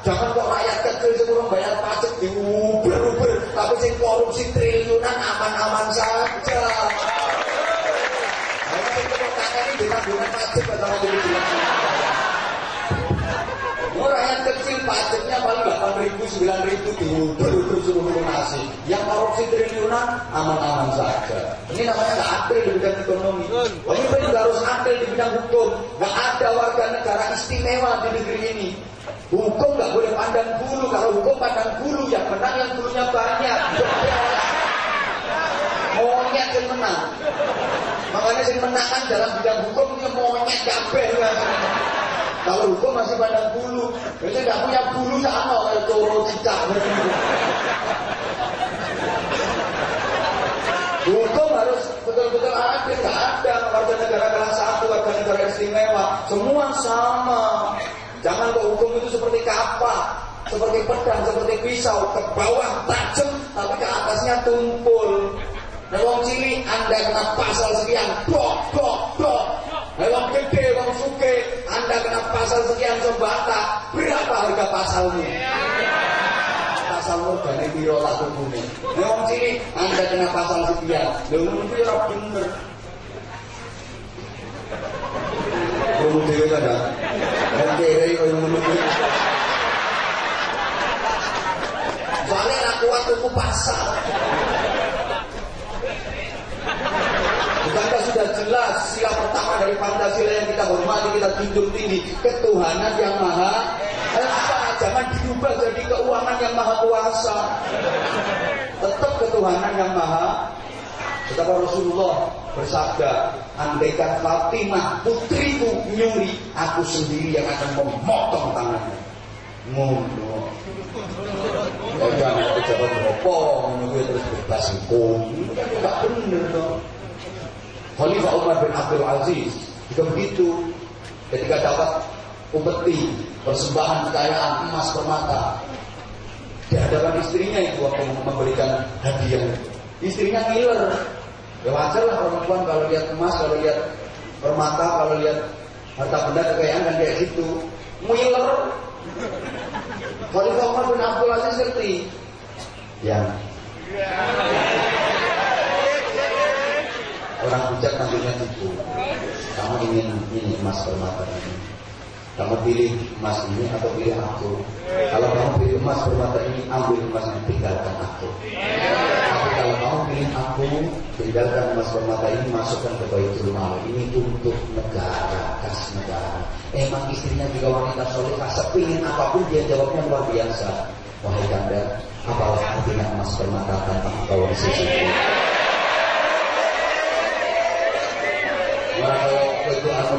Jangan kok rakyat kecil sebelum bayar pajak diuber-uber, tapi sing korupsi triliunan aman-aman saja. Kita tangan ini dengan pajak kecil pajaknya paling 8 ribu, 9 ribu diuber-uber seluruh lunasi. Yang korupsi triliunan aman-aman saja. Ini namanya nggak adil di bidang ekonomi. Pemimpin juga harus adil di bidang hukum. Nggak ada warga negara istimewa di negeri ini. Hukum nggak boleh pandang bulu. Kalau hukum pandang bulu, yang menang yang bulunya banyak. Monyet yang menang. Makanya yang menang dalam bidang hukum ini monyet kabeh. Kalau hukum masih pada bulu, biasanya nggak punya bulu sama kayak coro cicak. Hukum harus betul-betul adil, nggak ada warga negara kelas satu, warga negara istimewa, semua sama. Jangan kok hukum itu seperti kapak, seperti pedang, seperti pisau, ke bawah tajam, tapi ke atasnya tumpul. Nah, wong cilik Anda kena pasal sekian, blok, blok, blok. Nah, wong gede, suke, Anda kena pasal sekian sebata. Berapa harga pasalmu? Pasal organe piro tak tukune. Nah, cilik Anda kena pasal sekian. Lho ora bener. Kan ya? Wong kere koyo ngono kuwi. Soalnya aku kuat tuku pasal. Bukankah sudah jelas sila pertama dari Pancasila yang kita hormati, kita junjung tinggi ketuhanan yang maha esa. Jangan diubah jadi keuangan yang maha kuasa. Tetap ketuhanan yang maha Betapa Rasulullah bersabda, andaikan Fatimah putriku nyuri, aku sendiri yang akan memotong tangannya. Ngono. Ya jangan pejabat berapa, ngono terus bebas hukum. Itu kan enggak bener dong. Khalifah Umar bin Abdul Aziz juga begitu ketika dapat upeti persembahan kekayaan emas permata di hadapan istrinya itu waktu memberikan hadiah istrinya ngiler ya wajar lah perempuan kalau lihat emas kalau lihat permata kalau lihat harta benda kekayaan kan kayak gitu ngiler Khalifah Umar bin Abdul Aziz ngerti ya Orang bijak nantinya tipu. Kamu ingin ini emas permata ini. Kamu pilih emas ini atau pilih aku. Kalau kamu pilih emas permata ini, ambil emas ini, tinggalkan aku. Tapi kalau kamu pilih aku, tinggalkan emas permata ini, masukkan ke Baitul Mal. Ini untuk negara, kas negara. Emang istrinya juga wanita solehah, sepingin apa pun dia jawabnya luar biasa. Wahai kanda, apalah artinya emas permata tanpa engkau di sisi Walau itu aku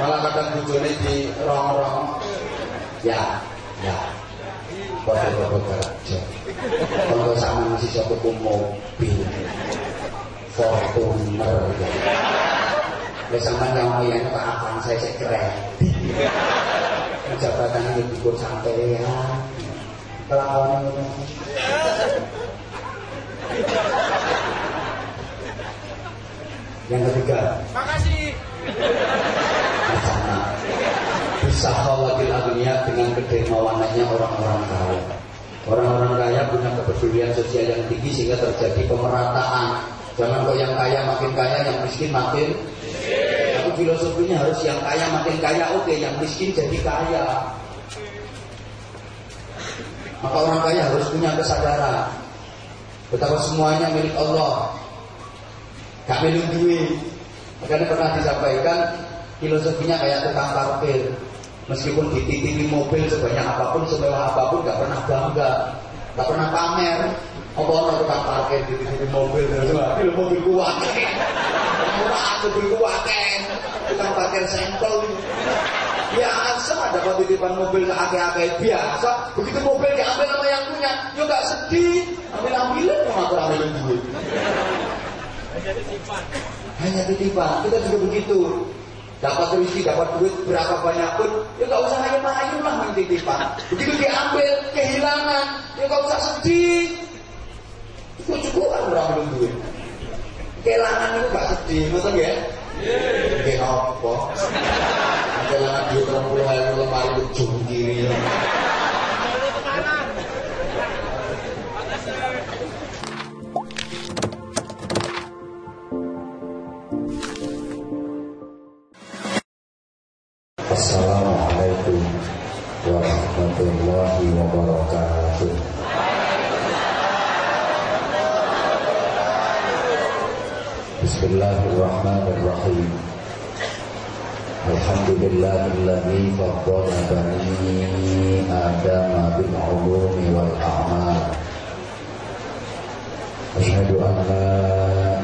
Malah kadang bujone di rong-rong. Ya, ya. Bodoh-bodoh kerja Kalau sama masih satu mobil. Fortuner. Ya sama mau yang tak akan saya saya keren Jabatan ini dikur sampai ya. Kelakuan yang ketiga. Makasih. Bersama. Bisa khawatir dunia dengan kedermawanannya orang-orang kaya. Orang-orang kaya punya kepedulian sosial yang tinggi sehingga terjadi pemerataan. Jangan kok yang kaya makin kaya, yang miskin makin. Tapi filosofinya harus yang kaya makin kaya, oke, yang miskin jadi kaya. Maka orang kaya harus punya kesadaran betapa semuanya milik Allah. Gak milik duit. Makanya pernah disampaikan filosofinya kayak tukang parkir. Meskipun dititipi mobil sebanyak apa pun, semewah apa pun, gak pernah bangga, gak pernah pamer. Apa orang tukang parkir dititipi mobil, tapi mobil kuat. Murah mobil kuat tukang parkir sampel. Biasa dapat titipan mobil ke ake-ake biasa. Begitu mobil diambil sama yang punya, yo gak sedih. Ambil ambilan yang aku ambil duit. Hanya titipan. Hanya titipan. Kita juga begitu. Dapat rezeki, dapat duit berapa banyak pun, ya gak usah hanya mayu lah main titipan. Begitu diambil, kehilangan, ya gak usah sedih. Cukup-cukupan berambil duit. Kehilangan itu gak sedih, betul ya? Nggih apa? Ada mari ujung kiri. Assalamualaikum warahmatullahi wabarakatuh. Bismillahirrahmanirrahim. Alhamdulillahilladzi faddala bani Adam bil ulumi wal a'mal. Asyhadu an la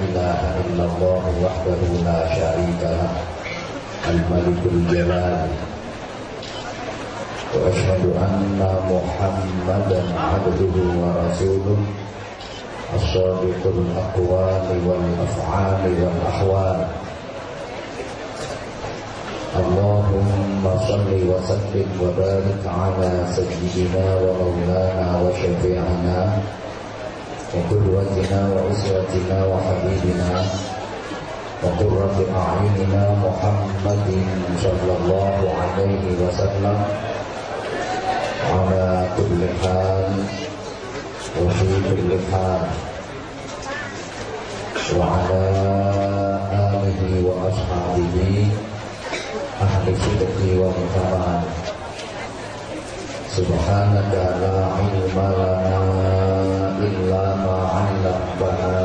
ilaha illallah wahdahu la syarika lah. الملك الجلال. وأشهد أن محمدا عبده ورسوله الصادق الأقوال والأفعال والأحوال. اللهم صل وسلم وبارك على سيدنا ومولانا وشفيعنا وقدوتنا وأسرتنا وحبيبنا وقرة أعيننا محمد صلى الله عليه وسلم على كل حال وفي كل حال وعلى آله وأصحابه أهل صدق والكمال سبحانك لا علم لنا إلا ما علمتنا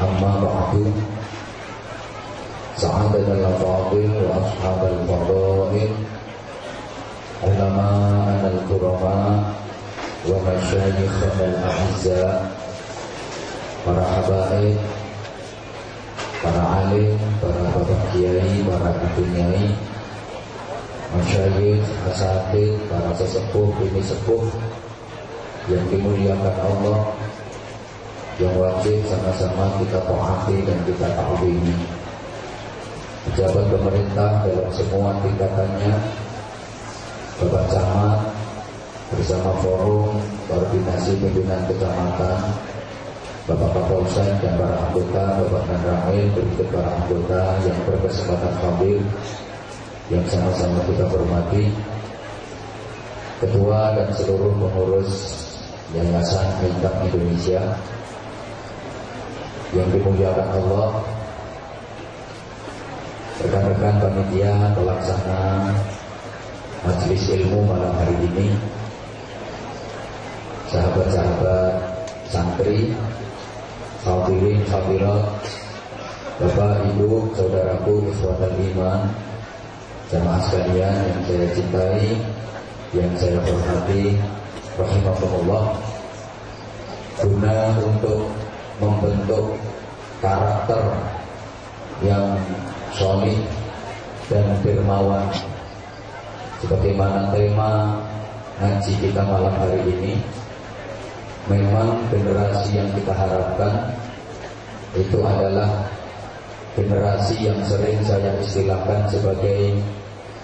أما بعد سعادة الأفاضل وأصحاب الفضائل علماءنا الكرماء ومشايخنا الأعزاء para habaib, para alim, para bapak kiai, para ibu nyai, masyayikh, asatid, para sesepuh, ini sepuh yang dimuliakan Allah yang wajib sama-sama kita taati dan kita ta'zimi pejabat pemerintah dalam semua tingkatannya, Bapak Camat bersama forum koordinasi pimpinan kecamatan, Bapak Kapolsek dan para anggota, Bapak dan Ramil, berikut para anggota yang berkesempatan hadir yang sama-sama kita hormati, Ketua dan seluruh pengurus Yayasan Intak Indonesia yang dimuliakan Allah, rekan-rekan panitia pelaksana majelis ilmu malam hari ini, sahabat-sahabat santri, hadirin hadirat, Bapak Ibu, saudaraku, ikhwatal iman, jamaah sekalian yang saya cintai, yang saya hormati, rahimahullah, guna untuk membentuk karakter yang solid dan dermawan. Sebagaimana tema ngaji kita malam hari ini memang generasi yang kita harapkan itu adalah generasi yang sering saya istilahkan sebagai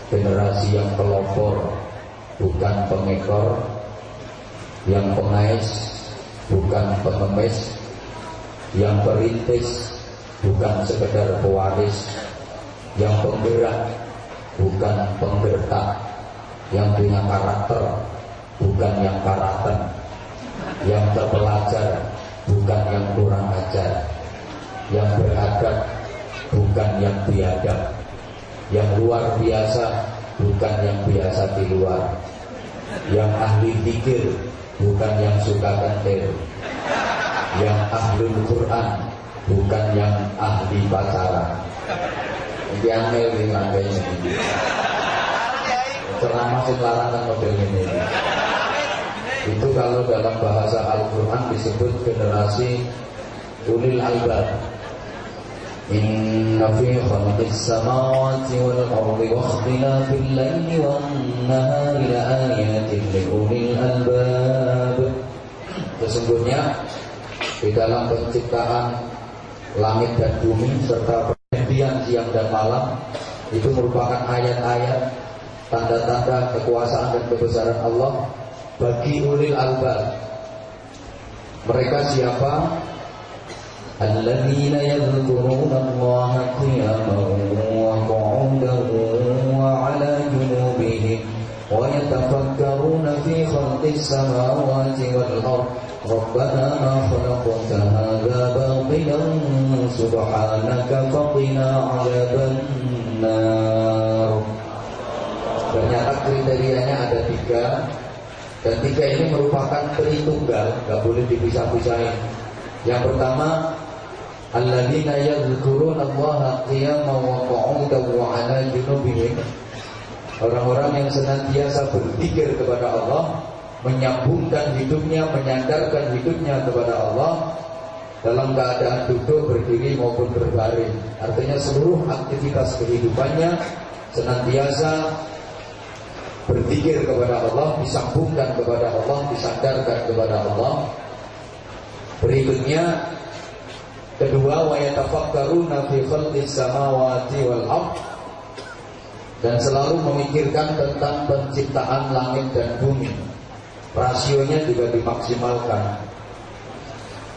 generasi yang pelopor bukan pengekor. Yang pengais bukan pengemis yang perintis bukan sekedar pewaris. Yang penggerak bukan penggertak yang punya karakter bukan yang karakter yang terpelajar bukan yang kurang ajar. Yang beradab bukan yang biadab. Yang luar biasa bukan yang biasa di luar. Yang ahli pikir bukan yang suka kentir yang ahli Quran bukan yang ahli pacaran ini angel ini rangkainya ini ceramah sing larangan model ini itu kalau dalam bahasa Al-Quran disebut generasi ulil albab إن في خلق السماوات والأرض واختلاف الليل والنهار لآيات لأولي الألباب Sesungguhnya di dalam penciptaan langit dan bumi serta perhentian siang dan malam itu merupakan ayat-ayat tanda-tanda kekuasaan dan kebesaran Allah bagi ulil albab. Mereka siapa? Alladzina yadhkuruna Allah qiyaman wa qu'udan wa 'ala junubihim wa yatafakkaruna fi khalqis samawati wal ardh ربنا ما خلقت هذا باطلا سبحانك فقنا عذاب النار Ternyata kriterianya ada tiga Dan tiga ini merupakan tritunggal Gak boleh dipisah-pisahin Yang pertama alladzina yadhkuruna Allah qiyaman wa qu'udan wa 'ala junubihim orang-orang yang senantiasa berpikir kepada Allah menyambungkan hidupnya menyandarkan hidupnya kepada Allah dalam keadaan duduk berdiri maupun berbaring. Artinya seluruh aktivitas kehidupannya senantiasa berpikir kepada Allah disambungkan kepada Allah disandarkan kepada Allah. Berikutnya Kedua, wa yatafakkaruna fi khalqis samawati wal ard. Dan selalu memikirkan tentang penciptaan langit dan bumi. Rasionya juga dimaksimalkan.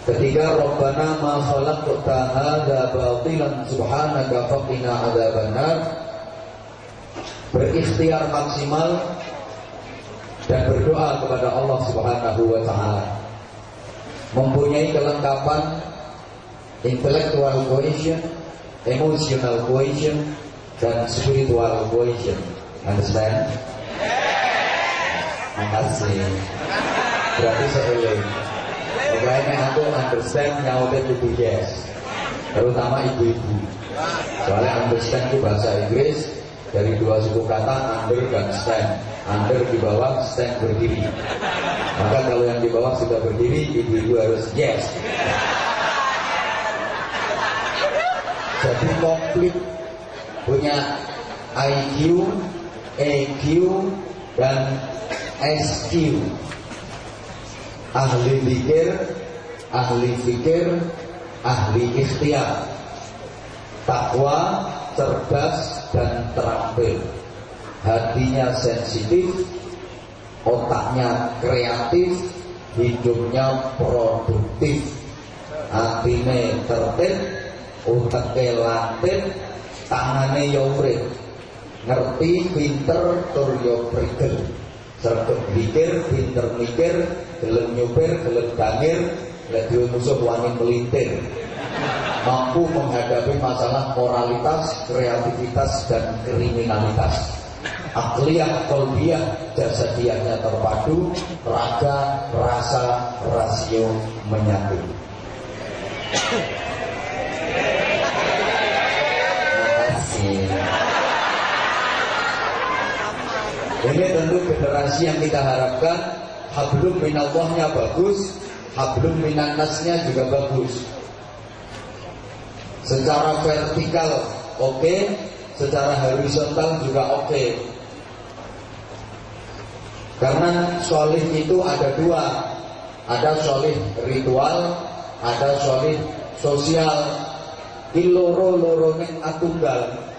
Ketika Rabbana ma khalaqta hadza batilan subhanaka faqina adzabannar berikhtiar maksimal dan berdoa kepada Allah Subhanahu wa taala. Mempunyai kelengkapan intellectual cohesion, emotional cohesion, dan spiritual cohesion. Understand? Makasih. Berarti saya Makanya aku understand nyawatin itu yes. Terutama ibu-ibu. Soalnya understand itu bahasa Inggris dari dua suku kata under dan stand. Under di bawah, stand berdiri. Maka kalau yang di bawah sudah berdiri, ibu-ibu harus yes. jadi komplit punya IQ, EQ dan SQ ahli pikir, ahli fikir, ahli ikhtiar. Takwa, cerdas dan terampil. Hatinya sensitif otaknya kreatif hidupnya produktif. Hatinya tertib uteke latin tangane yo urip. Ngerti pinter tur prigel sregep mikir pinter mikir gelem nyupir gelem dangir lek musuh wani melintir mampu menghadapi masalah moralitas, kreativitas dan kriminalitas. Akliyah, kolbiyah, jasadiahnya terpadu, raga, rasa, rasio menyatu. Ini tentu generasi yang kita harapkan hablum minallahnya bagus, hablum minannasnya juga bagus. Secara vertikal oke, okay, secara horizontal juga oke. Okay. Karena solih itu ada dua, ada solih ritual, ada solih sosial. Iloro loro atunggal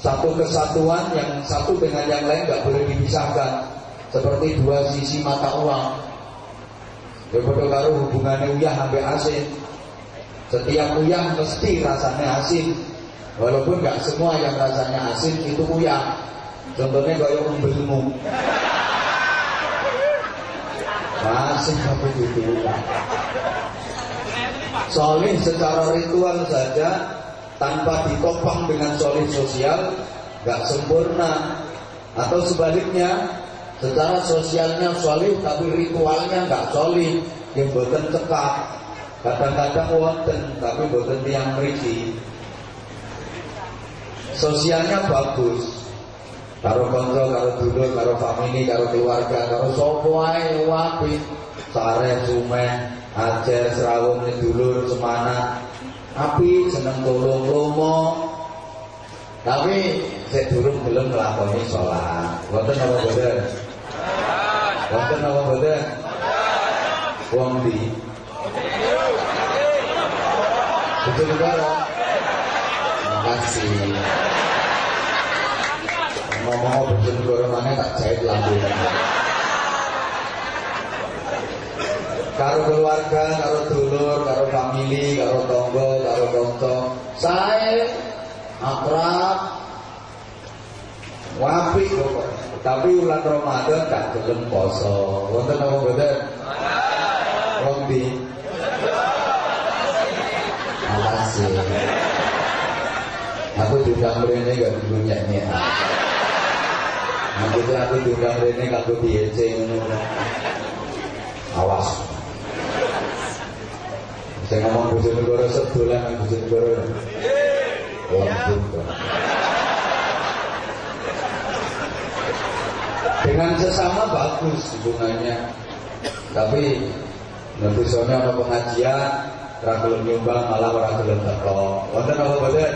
satu kesatuan yang satu dengan yang lain nggak boleh dipisahkan. Seperti dua sisi mata uang. Ya bodoh karo hubungannya uyah sampai asin. Setiap uyah mesti rasanya asin. Walaupun nggak semua yang rasanya asin itu uyah. Contohnya kayak umbelmu. Masih apa itu Soalnya secara ritual saja tanpa ditopang dengan solid sosial gak sempurna. Atau sebaliknya secara sosialnya solid tapi ritualnya gak solid yang boten cekak. Kadang-kadang wonten tapi boten yang mriki. Sosialnya bagus. Karo konco, karo dulur, karo family, karo keluarga, karo sopo wapi, sare, sume, Aceh, Serawung, dulur, semana, api seneng tolong lomo tapi saya durung belum melakoni sholat. Wonten apa boten? Wonten apa boten? Wong di betul negara makasih ngomong betul negara mana tak jahit lambung karo keluarga, karo dulur, karo famili, karo tonggo, karo kanca. Saya akrab wapi. Tapi ulang Ramadan gak gelem poso. Wonten apa mboten? Wong di Makasih. Aku diundang mrene gak dulu nyanyi. Aku tuh aku diundang mrene kanggo diece ngono. Awas. Saya ngomong Bojonegoro sedolan nang Bojonegoro. Waduh. Dengan sesama bagus hubungannya. Tapi nanti soalnya ada pengajian, ragil nyumbang malah ora gelem teko. Wonten apa boten?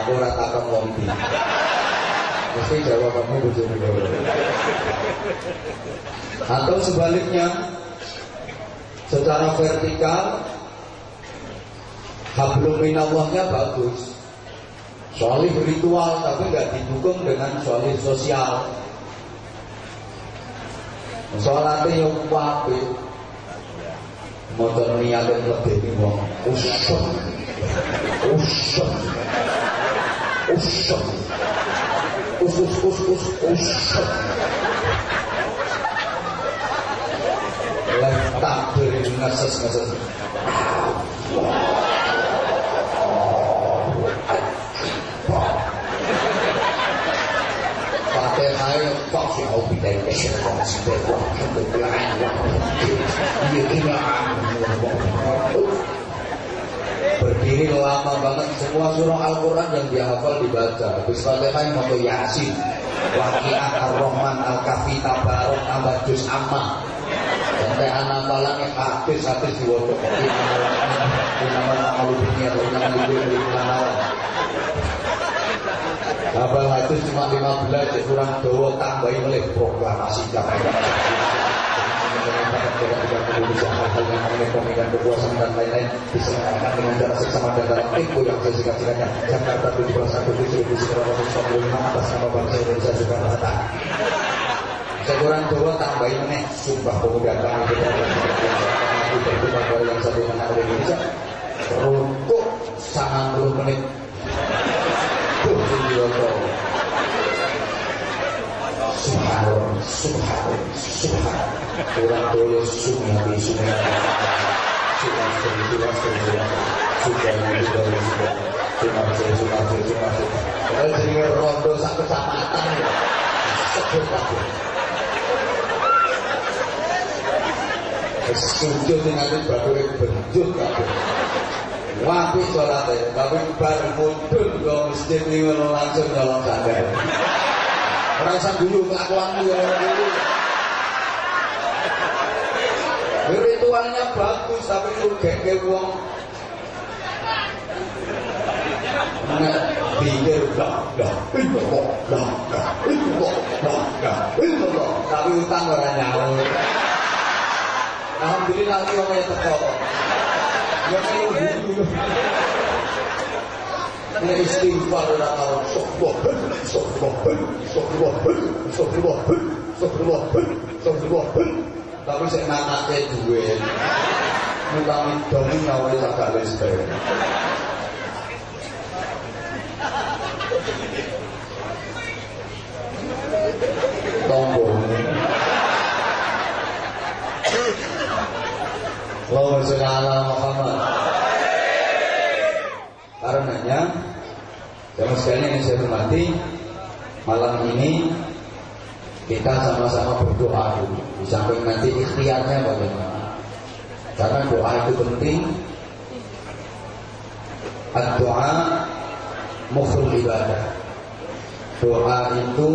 Aku ora takon wong iki. Mesti jawab kamu Bojonegoro. Atau sebaliknya, secara vertikal hablum minallahnya bagus. Solih ritual tapi nggak didukung dengan solih sosial. Sholatnya yang wapi motor niat dan lebih wong usah usah usah usus us us usah dari Nafsat nafsat. Fatihah Pak ya Allah oh, bila Berdiri lama banget semua surah Al-Quran yang dihafal dibaca Habis Fatihah yang mau Yasin Waki'ah Ar-Rahman Al-Kafi Tabarok Abadus Amma. Sampai anak balangnya habis habis diwodok. Nama malu dunia Nama ibu ibu nama Abang hadis cuma 15 cek kurang dawa tambahi oleh proklamasi damai yang dan kekuasaan dan lain-lain dan dalam yang Jakarta 17 2025 atas nama bangsa Indonesia Sekurang dua tambahin meneh sumpah pemuda kami kita aku berterima kepada yang satu anak Indonesia untuk sangat puluh menit. Tuh Sugiyoto Subhanallah Subhanallah Subhanallah. Kurang dulu Sumiyabi Sumiyabi Sumiyabi Sumiyabi Sumiyabi Sumiyabi Sumiyabi Sumiyabi Sumiyabi Kalau jadi rondo sak kecamatan Sebut aku sujud itu baru benjut kabeh. Wapi sholatnya, tapi bar mudun ke masjid ini langsung nyolong sandal. Merasa dulu kelakuan ya dulu. Ritualnya bagus tapi rugek wong pikir dah dah itu kok dah dah itu kok dah dah itu kok tapi utang orang nyawa. Alhamdulillah iki wong ya teko. Ya dulu. Nek istighfar ora tau sopo sopo sopo sopo sopo sopo tapi sik nanake duwe. Ngawe agak listrik. Tombol. Allahumma sholli ala Muhammad. Karenanya, jamaah sekalian yang saya hormati, malam ini kita sama-sama berdoa dulu. Di samping nanti ikhtiarnya bagaimana. Karena doa itu penting. Doa mukhul ibadah. Doa itu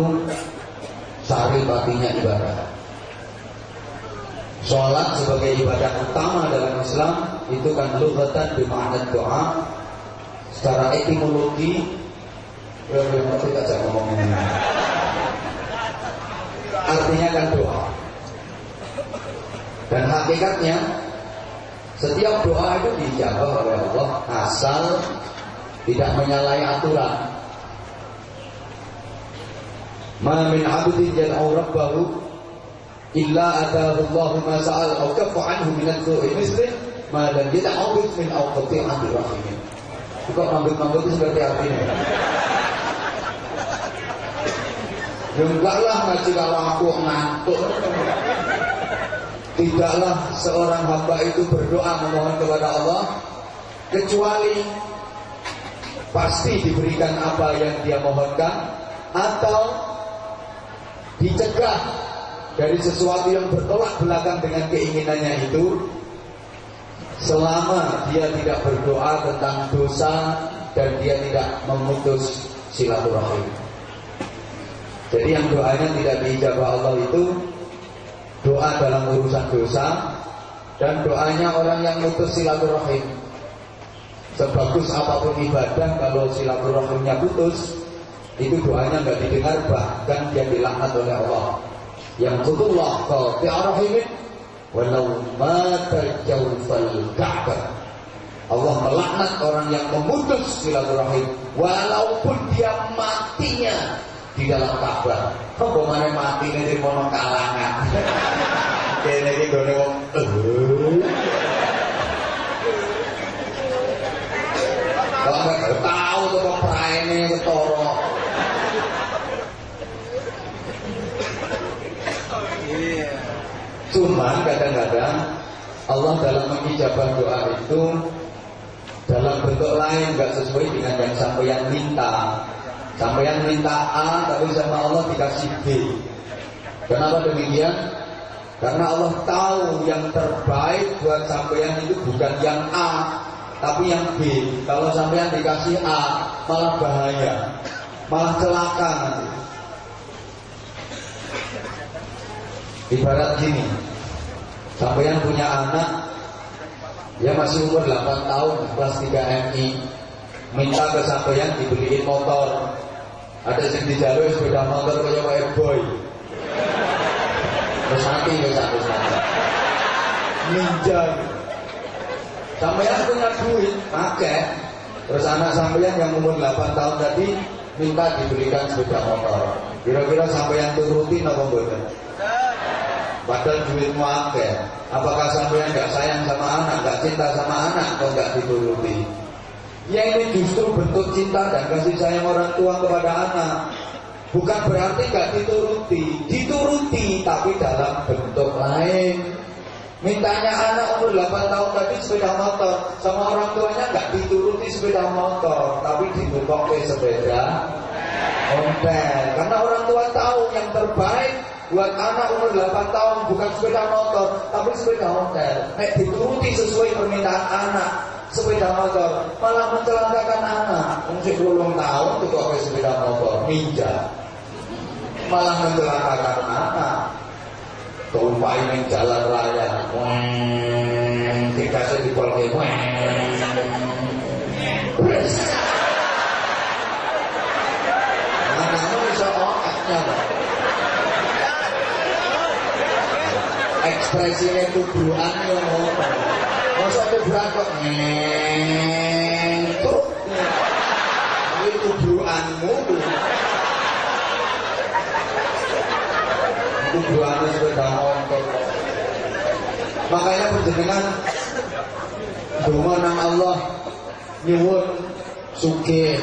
sari patinya ibadah. Sholat sebagai ibadah utama dalam Islam itu kan lughatan bermakna doa. Secara etimologi ya, ya, tidak saya ngomong ini. Artinya kan doa. Dan hakikatnya setiap doa itu dijawab oleh Allah asal tidak menyalahi aturan. Ma min 'abdin yad'u rabbahu atahu Allah ma sa'al aw kaffa anhu min al-su'i misli ma lam yad'u min aw qati'ati rahim. Kok mambut-mambut itu seperti artinya? Ya enggak lah ngaji kalau aku ngantuk. Tidaklah seorang hamba itu berdoa memohon kepada Allah kecuali pasti diberikan apa yang dia mohonkan atau dicegah dari sesuatu yang bertolak belakang dengan keinginannya itu selama dia tidak berdoa tentang dosa dan dia tidak memutus silaturahim. Jadi yang doanya tidak diijabah Allah itu doa dalam urusan dosa dan doanya orang yang mutus silaturahim. Sebagus apa pun ibadah kalau silaturahimnya putus, itu doanya nggak didengar bahkan dia dilaknat oleh Allah. Yang kutullah qati'arahimin walau mata jawfal ka'bah. Allah melaknat orang yang memutus silaturahim walaupun dia matinya di dalam Ka'bah. Apa mana mati ini di mono kalangan. Kene iki gone wong Kalau nggak tahu tuh kok praene ketara. Cuman kadang-kadang Allah dalam mengijabah doa itu dalam bentuk lain nggak sesuai dengan yang sampai yang minta. Sampai yang minta A tapi sama Allah dikasih B. Kenapa demikian? Karena Allah tahu yang terbaik buat sampeyan itu bukan yang A, tapi yang B. Kalau sampeyan dikasih A, malah bahaya, malah celaka. Ibarat gini, sampeyan punya anak, ya masih umur 8 tahun, kelas 3 MI, minta ke sampeyan dibeliin motor. Ada yang dijalui sepeda motor kayak Pak boy. Terus ya satu satu. Ninja. Sampeyan punya duit, pakai. Terus anak sampeyan yang umur 8 tahun tadi minta diberikan sepeda motor. Kira-kira sampeyan turutin apa enggak? Padahal duitmu akeh. Apakah sampeyan nggak sayang sama anak, nggak cinta sama anak, kok nggak dituruti? Ya ini justru bentuk cinta dan kasih sayang orang tua kepada anak. Bukan berarti nggak dituruti, dituruti tapi dalam bentuk lain. Mintanya anak umur 8 tahun tadi sepeda motor, sama orang tuanya nggak dituruti sepeda motor, tapi dibuka sepeda ontel. Karena orang tua tahu yang terbaik buat anak umur 8 tahun bukan sepeda motor, tapi sepeda ontel. Nek dituruti sesuai permintaan anak, sepeda motor malah mencelakakan anak. Mungkin belum tahun tuh kok sepeda motor, ninja malah mencelakakan anak. Tumpahin yang jalan raya, dikasih di polke, Anakmu bisa otaknya, ekspresinya tubuhan yang ngomong. Masa tubuhan kok ngentuk. Ini tubuhanmu tuh. tujuannya sepeda motor makanya penjenengan Duma nang Allah nyuwun suke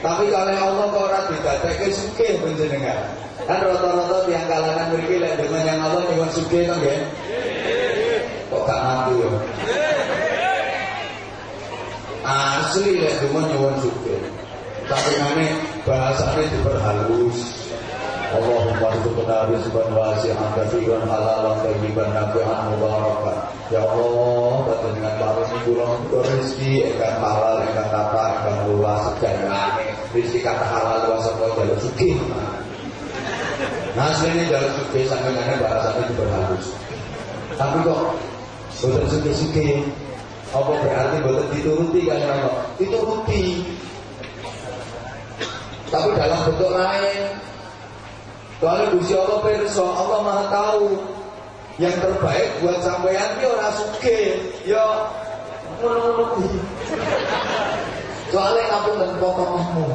tapi kalau Allah kok ora didadekake suke penjenengan kan rata-rata tiang kalangan mriki lek dengan yang Allah nyuwun suke kan nggih kok gak mampu ya asli lek Duma nyuwun suke tapi ngene bahasane diperhalus Allahumma rizqna rizqan wasi'an katsiran halalan thayyiban nafi'an mubarakan. Ya Allah, dengan paring kula rezeki ingkang halal ingkang nafah ingkang luas sejarah. Rezeki kata halal wa sapa jalur sugih. Nah, asline jalur sugih sampeyan bahasane diperhalus. Tapi kok boten sugih-sugih Apa berarti betul dituruti kan Allah? Dituruti. Tapi dalam bentuk lain. Soalnya Gusti Allah perso, Allah Maha tahu yang terbaik buat sampean ki ora suke, ya ngono-ngono Soalnya kamu dan pokokmu.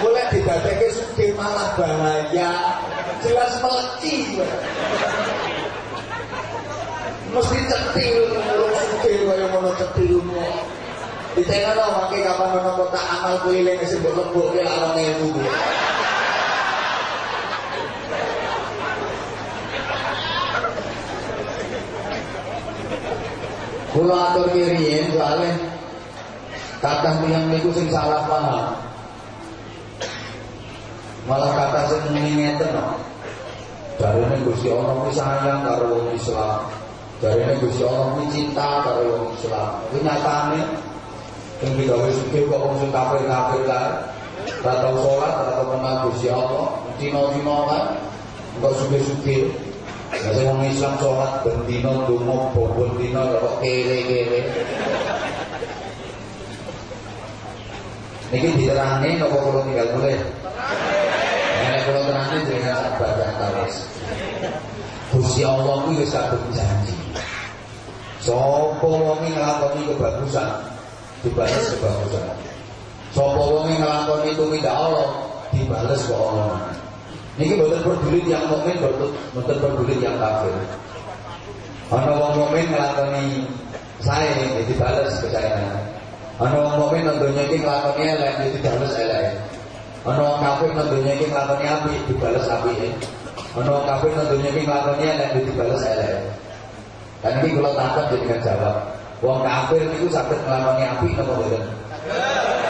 Mulai didadake suke malah bahaya. Jelas meleci. Mesti cetil ngurung suke kaya ngono cetilmu. Ditengah lo makai kapan ono kotak amal keliling sing mbok lebokke lawang ewu. Kula atur kiriyen soalnya kata yang niku sing salah paham. Malah kata sing ngeten. Jarine Gusti Allah kuwi sayang karo wong Islam. Jarine Gusti Allah kuwi cinta karo wong Islam. Kuwi nyatane sing digawe sugih kok wong sing kafir-kafir kan. Ora tau salat, ora tau kenal Gusti Allah. Dino-dino kan kok sugih-sugih Biasa wong Islam sholat bendino dungo bobon dino kok kere-kere. Niki diterangin nopo kalau tinggal boleh. Kalau terangin dengan baca tawas. Gusti Allah kuwi wis kadung janji. Sapa wong nglakoni kebagusan dibalas kebagusan. Sapa wong nglakoni tumindak Allah dibales kok Allah. Niki boten peduli yang mukmin boten peduli yang kafir. Ana wong mukmin nglakoni sae ya dibales kesayangan. Ana wong mukmin nang donya iki nglakoni elek ya dibales elek. Wong kafir nang donya iki nglakoni apik dibales apike. Ana wong kafir nang donya iki nglakoni elek dibales elek. Dan ini kalau takut jadi kan jawab. Wong kafir itu sakit nglakoni apik napa boten?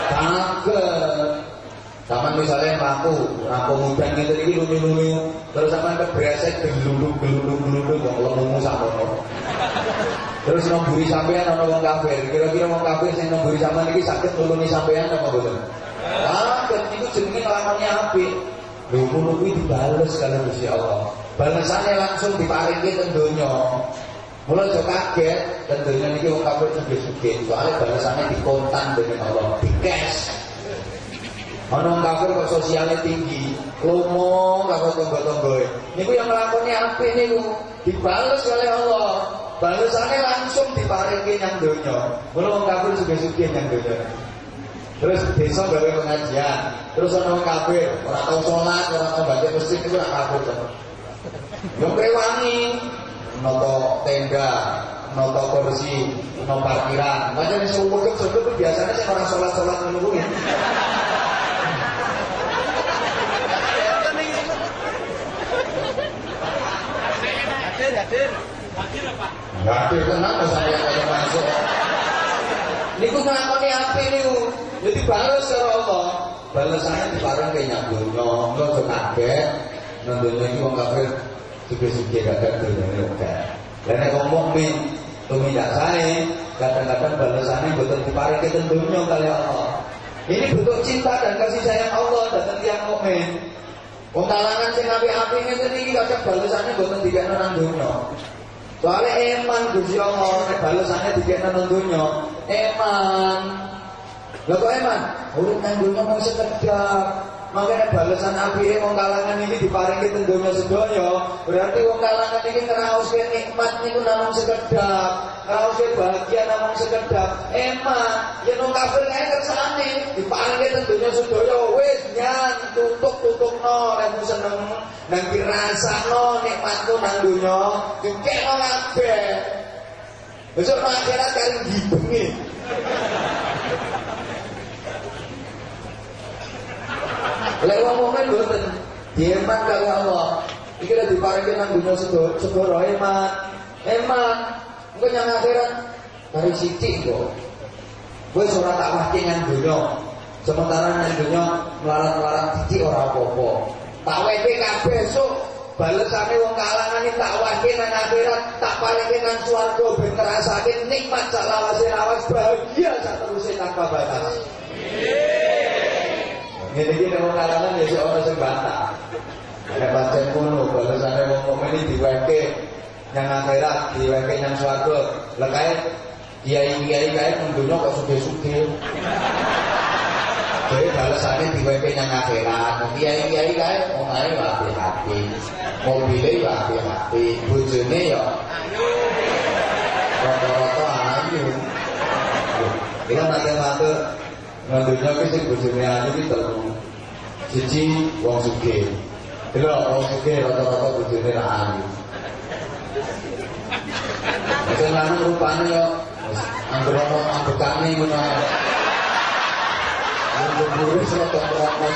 Takut. Sama misalnya mampu, aku mudah gitu ini lumi-lumi, terus sama kebresek gelulung gelulung gelulung kok lemumu sama Terus nomburi sampean ana wong kafir, kira-kira wong kafir sing nomburi sampean iki sakit nulungi sampean apa boten? Sakit itu jenenge lakonnya. Lho ngono kuwi dibales karo Gusti Allah. Balasannya langsung diparingi teng donya. Mulai aja kaget, dan donya niki wong kafir sugih-sugih, soalnya balasannya dikontan dengan Allah, di cash. Ono kafir kok sosialnya tinggi, lomo karo tonggo-tonggoe. Niku yang nglakoni apik niku dibales oleh Allah. Balesannya langsung diparingi yang donya. Mula wong kafir sugih-sugih yang donya. Terus desa gawe pengajian, terus ono kafir, ora tau salat, ora tau baca masjid itu ora kafir. Yo wangi, noto tenda, noto kursi, noto parkiran. Macam ini seumur itu biasanya sih orang sholat-sholat menunggu ya. hadir. Hadir apa? Hadir kenapa saya kaya masuk? Niku nglakoni api niku. Jadi balas karo Allah. Balasannya diparang ke nyambungnya, enggak aja kaget. Nandungnya ini wong kafir suge-suge gagak dunyane oke. Lah nek wong mukmin tumindak sae, kadang-kadang balasannya betul diparing ke tentunya kali Allah. Ini bentuk cinta dan kasih sayang Allah datang tiang mukmin. Wong kalangan sing apik-apik ngene iki kadang balesane mboten dikene nang donya. Soale eman Gusti Allah balesane dikene nang donya. Lha kok eman? Urip nang donya mung sekedap. Makanya balasan api wong kalangan ini diparingi teng sedaya. Berarti wong kalangan ini ngraoske nikmat niku namung sekedap. Ngraoske bahagia namung sekedap. Eman, yen wong kafir kae kersane diparingi teng donya sedaya wis nyan tutup-tutupno nek seneng nang dirasakno nikmatku nang donya dikekno kabeh. Besok akhirat kali gibengi. Lek wong mukmin mboten dieman kali Allah. Iki lek diparingi nang dunya segoro eman. Eman. Engko nyang akhirat dari sithik kok. Wis ora tak wahke nang dunya. Sementara nang dunya melarat-melarat titik ora apa-apa. Tak weke kabeh esuk balesane wong kalangan tak wahke nang akhirat, tak paringi nang swarga ben ngrasake nikmat sak lawas bahagia sak teruse tanpa batas. Ini kita mau kalangan ya si orang sing bantah. Nek pancen ngono, balesane wong komen iki diweke nang akhirat, diweke nang swarga. Lah kae kiai-kiai kae mendono kok sugih-sugih. Jadi balasannya diwepe nang akhirat. Kiai-kiai kae omahe apik-apik. Mobile ya apik-apik. Bojone ya rata-rata ayu. Kita nanti matur Ngandunya ki sing bojone ayu ki telu. Siji wong sugih. Lho wong sugih rata-rata bojone ra ayu. Sing lanang rupane yo anggere ono ambekane ngono rada merokok.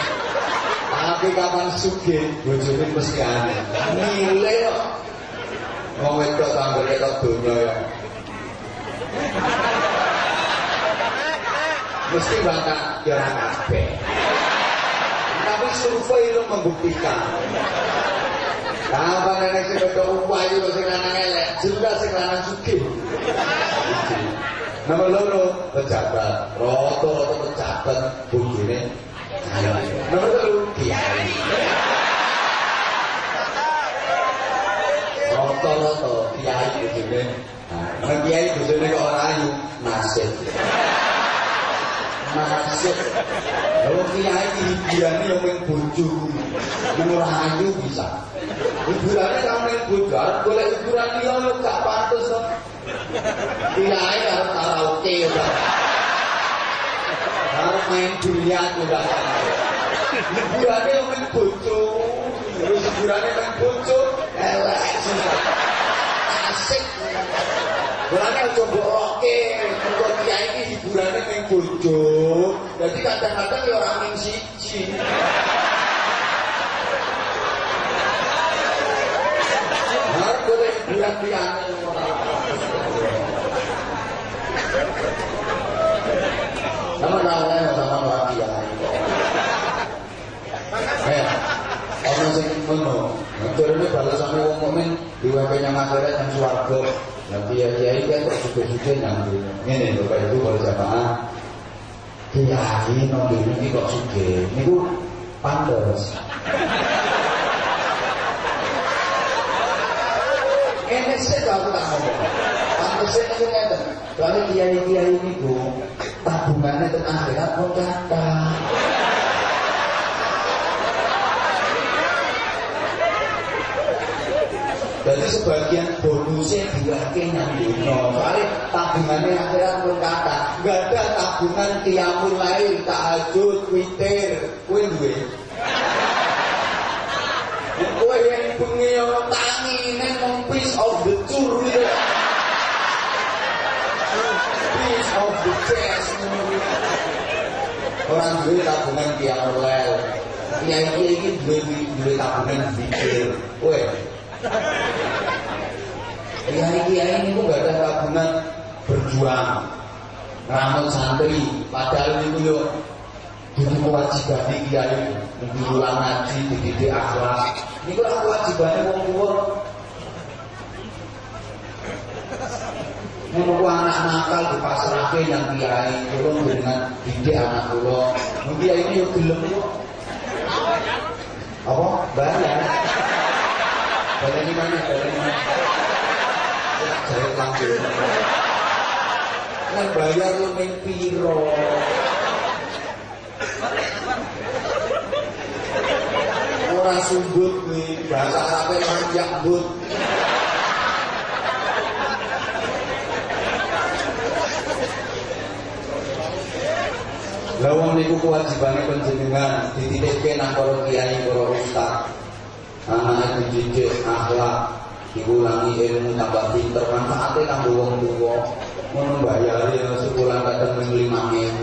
Tapi kapan sugih bojone mesti aneh. Nile yo. Wong wedok anggere ketok donya yo. Mesti bangka ya ora. Tapi survei itu membuktikan Kapan nenek sing wedok upayu sing lanang elek, jelas sing lanang sugih. Nomor loro pejabat, roto-roto pejabat bojone kaya. Nomor kiai. Roto-roto kiai bojone. Nah, kiai bojone kok ora ayu, nasib. Nasib. Kalau kiai hiburannya yang main bojo, murah ayu bisa. Hiburannya kamu main bojo, boleh hiburan dia lo gak pantas. Kiai harus karaoke udah. Harus main dunia udah. Hiburannya yang main bojo, terus hiburannya main bojo, elek. Asik. Aja mbok roke, mergo kiai iki hiburane bojo. Dadi kadang-kadang ya ora ming siji. Har boleh hiburan liyane ora. Nama nama sama orang kiai. Eh, ana sing ngono. Turune balasane wong mukmin diwepe nang akhirat nang swarga. Lah kiai-kiai kan kok suka-suka nang Bapak Ibu kalau jamaah. Dinyari nang dene iki kok sugih. Niku pantes. Kene sik aku tak ngomong. Pantes sik iki ngene. Lah iki iki iki niku tabungane tetangga kok kata. Jadi sebagian bonusnya diwakil nang. Soalnya tabungannya akhirat pun kata. Gak ada tabungan tiamun lain, tahajud, witir, kue duwe. Kue yang bengi orang tangi, mau piece of the tour gitu. Piece of the chest. Orang duwe tabungan tiamun lain. Kiai-kiai ini duwe tabungan pikir. Kue. Kiai-kiai ini kok gak ada tabungan berjuang Ramon santri Padahal itu yuk Itu kewajiban kiai Menjulang ngaji, dididik akhlak. Ini kok kewajibannya wong tua Menunggu anak nakal di pasrahke yang kiai Tolong dengan didik anak kula Mungkin ini yuk gelem Apa? Bayar Di mana? Di mana? Jaya langsung. Kan bayar lu ning piro? Ora sumbut kuwi, bahasa Arabe manjak but. Lah wong niku kewajibane panjenengan dititipke nang para kiai para ustaz. Anake dididik akhlak, diulangi ilmu tambah pinter. Manfaatnya kanggo wong tua ngono bayari sebulan kadang lima ewu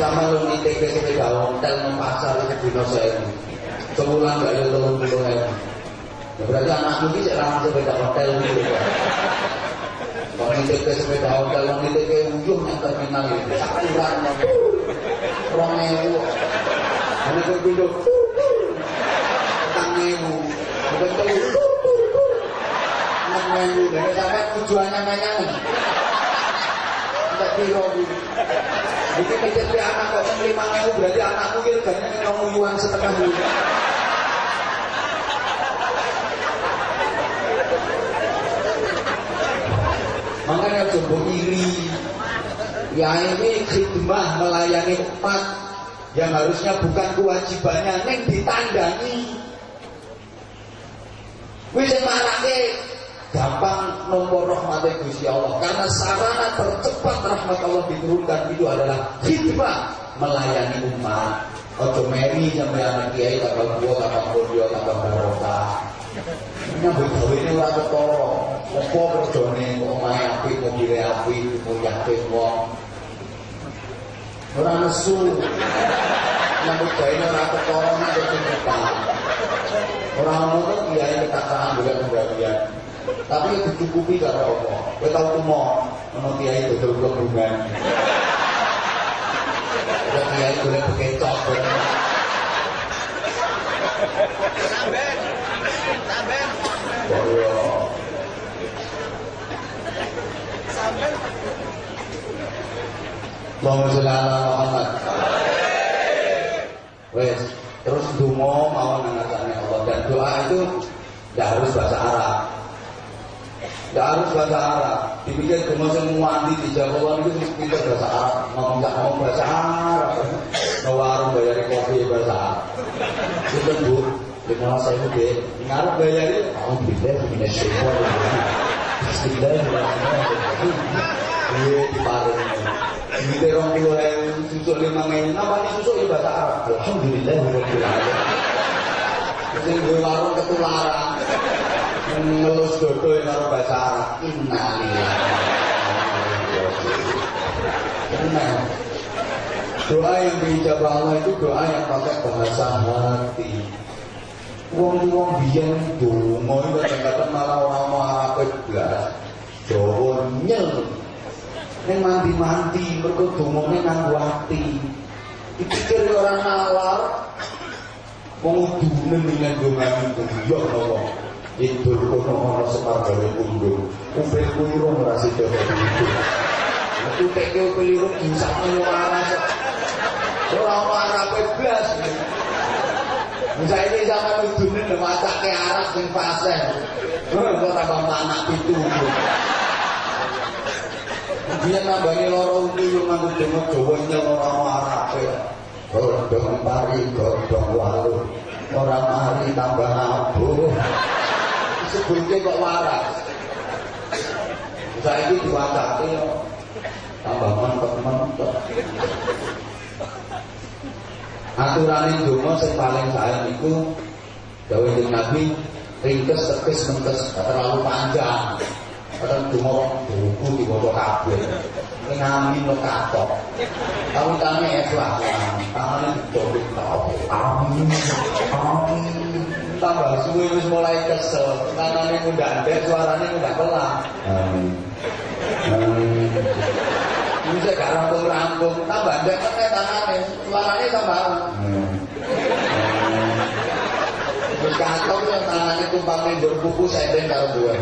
sama lu nitip ke sepeda hotel nang itu dino gak ada telung puluh ewu berarti anak lu bisa ramah sepeda hotel gitu kalau nitip ke sepeda hotel kalau nitip ke ujung yang terminal itu sakuran rong ewu. Ewu bukan telur melu dari sampai tujuannya manyangan tidak kira gitu jadi mikir anak kok lima ewu berarti anakmu ini reganya ngomong yuan setengah dulu Makanya coba iri. Ya ini khidmah melayani umat yang harusnya bukan kewajibannya neng ditandani. Wis marake gampang nomor rahmat Gusti Allah karena sarana tercepat rahmat Allah diturunkan itu adalah khidmah melayani umat. Ojo meri sampai anak kiai kakak gua kakak bodio kakak barokah. Nyambut gawe ini ora ketara. Apa kerjane kok omahe apik, mobile apik, mulyah wong. Ora nesu. Nyambut gawe ora ketara nek kecukupan. Ora ono kok kiai ketakaan bulan pembagian. Tapi dicukupi karo apa? Kowe tau tumo ono kiai dodol kelembungan. Ada kiai golek bekecok. Samben. Samben. Boyo. Samben. Allahumma sholli ala Muhammad. Wes, terus dungo mau mengatasi Allah dan doa itu tidak harus bahasa Arab. Tidak harus bahasa Arab. Dipikir cuma semua di Jawa itu pikir bahasa Arab. Mau nggak mau bahasa Arab. Mau warung bayar kopi bahasa Arab. Itu bu, lima saya itu ngarep bayar itu. Oh, bila punya siapa? Bismillahirrahmanirrahim. Iya, di paling. Ini orang puluh ewu, susuk lima ewu. Namanya susuk ya bahasa Arab. Alhamdulillah, Rabbil Alamin. Sing duwe warung ketularan. Ngelus dodol karo bahasa Arab. Innalillahi. Doa yang diijabah Allah itu doa yang pakai bahasa hati. Wong-wong biyen donga itu kadang-kadang malah orang mau Arab blas. Jawa nyel. Ning mandi-mandi mergo dongane nang ati. Dipikir orang nalar Wong udune dengan dongan itu yo nopo. Itu kono ana semar gawe pundung. Upil kuwi ora ora sida itu. Aku tek ke keliru insane yo ora Ora ono arape blas. Misalnya sama udune nemacake Arab sing fasih. Kok tambah anak pitu. Dia nambani loro undi yo nganggo donga Jawa nyel ora ono Godong pari, godong walu Orang mari tambah abuh. Sebelumnya kok waras. Diwacake ya Tambah mantep-mantep Aturan itu yang paling sayang itu Dawe Nabi Ringkes, tekes, mentes Terlalu panjang Padahal itu mau buku di bodoh kabel. Ini ngamin lo kakak. Kamu tanya ya suah. Tangan itu jodoh tau. Amin. Amin. Tambah suwe wis mulai kesel. Tangannya muda ndek, suaranya muda pelan. Amin. Amin. Ini saya gak rambung-rambung. Tambah ndek kan ya tangannya. Suaranya tambah. Amin. Kakak itu tangannya kumpang mendur buku saya karo gue.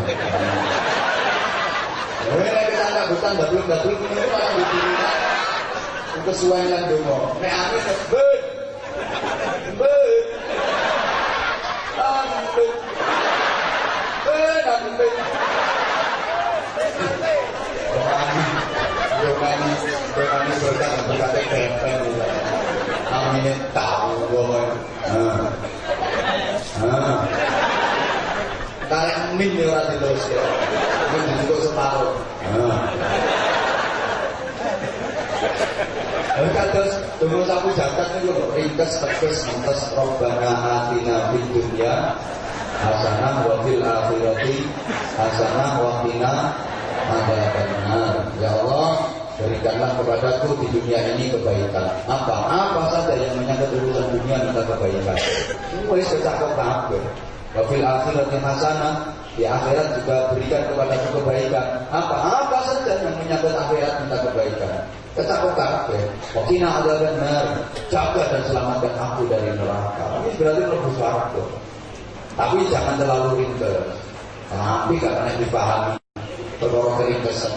Kita tak bukan dablek-dablek ini malah dipilih. Kesuwen lan donga. Nek ben. Ben. Amin. Ben amin. Dokani, dokani berkat berkat kepen. Amin tahu. Ah. Ah. Tarik min ya ya. Separuh. Lalu kados dungo sapu jagat niku kok ringkes tekes entes robbana atina fid dunya hasanah wa fil akhirati hasanah wa qina adzabannar. Ya Allah, berikanlah kepadaku di dunia ini kebaikan. Apa? Apa saja yang menyangkut urusan dunia minta kebaikan. Wis kecakep kabeh. Wa fil akhirati hasanah di akhirat juga berikan kepada kebaikan. Apa-apa saja yang menyangkut akhirat minta kebaikan. Ketakut kabeh. Wakina ada benar. Jaga dan selamatkan aku dari neraka. Ini berarti lebih swarga. Tapi jangan terlalu ringkes. Tapi karena dipahami. Perkara keringkesan.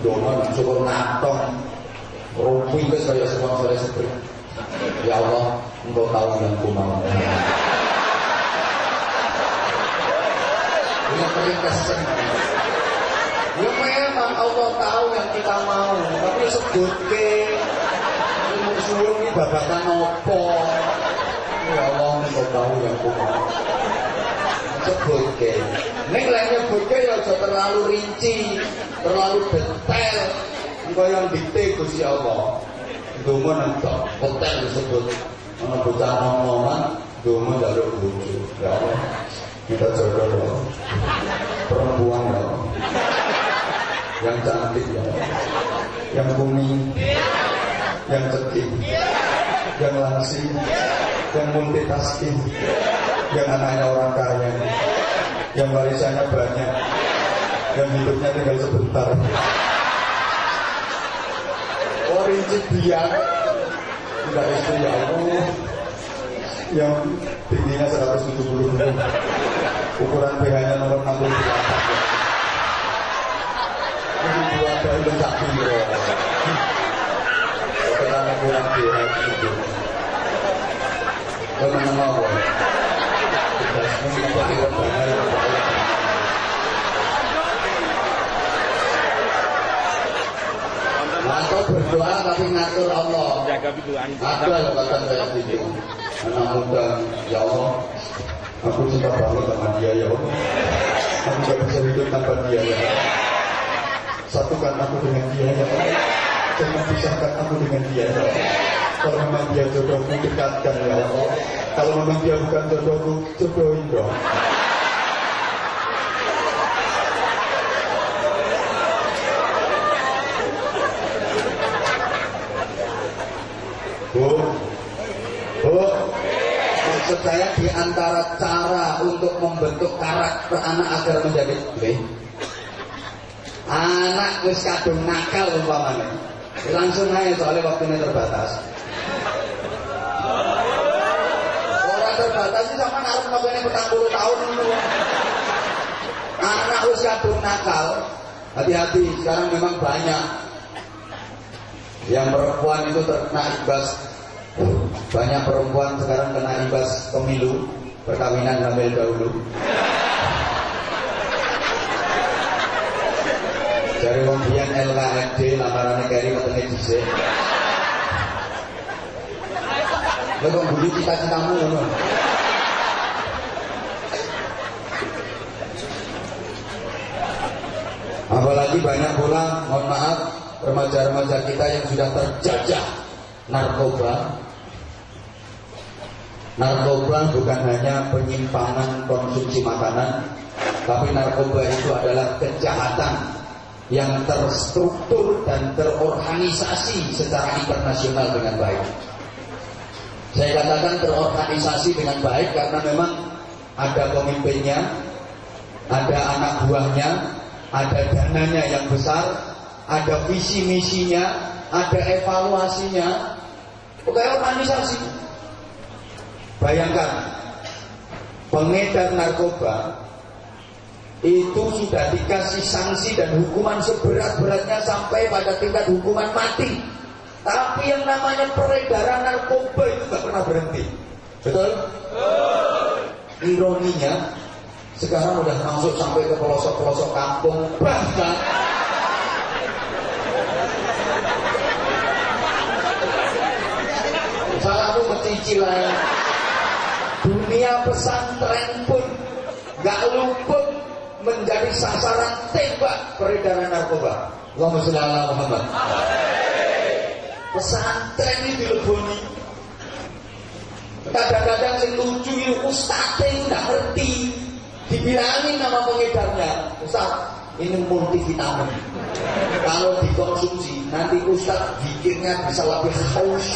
Dongan syukur. Rumpi ke semua saya seperti. Ya Allah, engkau tahu yang ku mau. Ini keringkesan. Ya memang Allah tahu yang kita mau, tapi sebut ke suruh ini babakan opo. Ya Allah, ini tahu yang aku mau. Sebut ke. Neng lainnya sebut ke ya terlalu rinci, terlalu detail. Engkau yang dikte Gusti Allah. Dungo nentok, hotel disebut. Ono bocah dungo jalur bojo. Ya Allah, kita jodoh ya. Perempuan ya. Yang cantik ya. Yang kuning. Yang ceking. Yang langsing. Yang multitasking. Yang anaknya orang kaya. Yang warisannya banyak. Yang hidupnya tinggal sebentar. Orange biar tidak istri ya Allah yang tingginya 170 ukuran pH nya nomor 68 ini dua kali lencak biro karena kurang pH itu karena mau tidak semua pakai obat Atau berdoa tapi ngatur Allah. Jaga. Ada kayak gitu. Anak muda, ya Allah, aku cinta banget sama dia ya Allah. Aku gak bisa hidup tanpa dia ya Allah. Satukan aku dengan dia ya Allah. Jangan pisahkan aku dengan dia ya Allah. Kalau memang dia jodohku, dekatkan ya Allah. Kalau memang dia bukan jodohku, jodohin dong. Bu, Bu, saya di antara cara untuk membentuk karakter anak agar menjadi baik. Anak wis kadung nakal umpamanya. Langsung aja soalnya waktunya terbatas. Orang terbatas sih sama harus makanya petang puluh tahun dulu. Anak wis kadung nakal. Hati-hati, sekarang memang banyak yang perempuan itu terkena imbas banyak perempuan sekarang kena imbas pemilu perkawinan hamil dahulu. Dari pembian LKMD lamaran keri ketemu dhisik Lha kok budi cita-citamu ngono? Apalagi banyak pula, mohon maaf, remaja-remaja kita yang sudah terjajah narkoba. Narkoba bukan hanya penyimpangan konsumsi makanan, tapi narkoba itu adalah kejahatan yang terstruktur dan terorganisasi secara internasional dengan baik. Saya katakan terorganisasi dengan baik karena memang ada pemimpinnya, ada anak buahnya, ada dananya yang besar, ada visi misinya, ada evaluasinya, pokoknya organisasi. Bayangkan, pengedar narkoba itu sudah dikasih sanksi dan hukuman seberat-beratnya sampai pada tingkat hukuman mati. Tapi yang namanya peredaran narkoba itu nggak pernah berhenti. Betul? Ironinya, sekarang udah masuk sampai ke pelosok-pelosok kampung bahkan salahmu kecicilan dunia pesantren pun gak luput menjadi sasaran tembak peredaran narkoba. Allahumma sholli ala Muhammad. Pesantren ini dileboni. Kadang-kadang yang lucu itu ustadz itu gak ngerti. Dibilangin nama pengedarnya Ustaz ini multivitamin. Kalau dikonsumsi nanti Ustaz bikinnya bisa lebih haus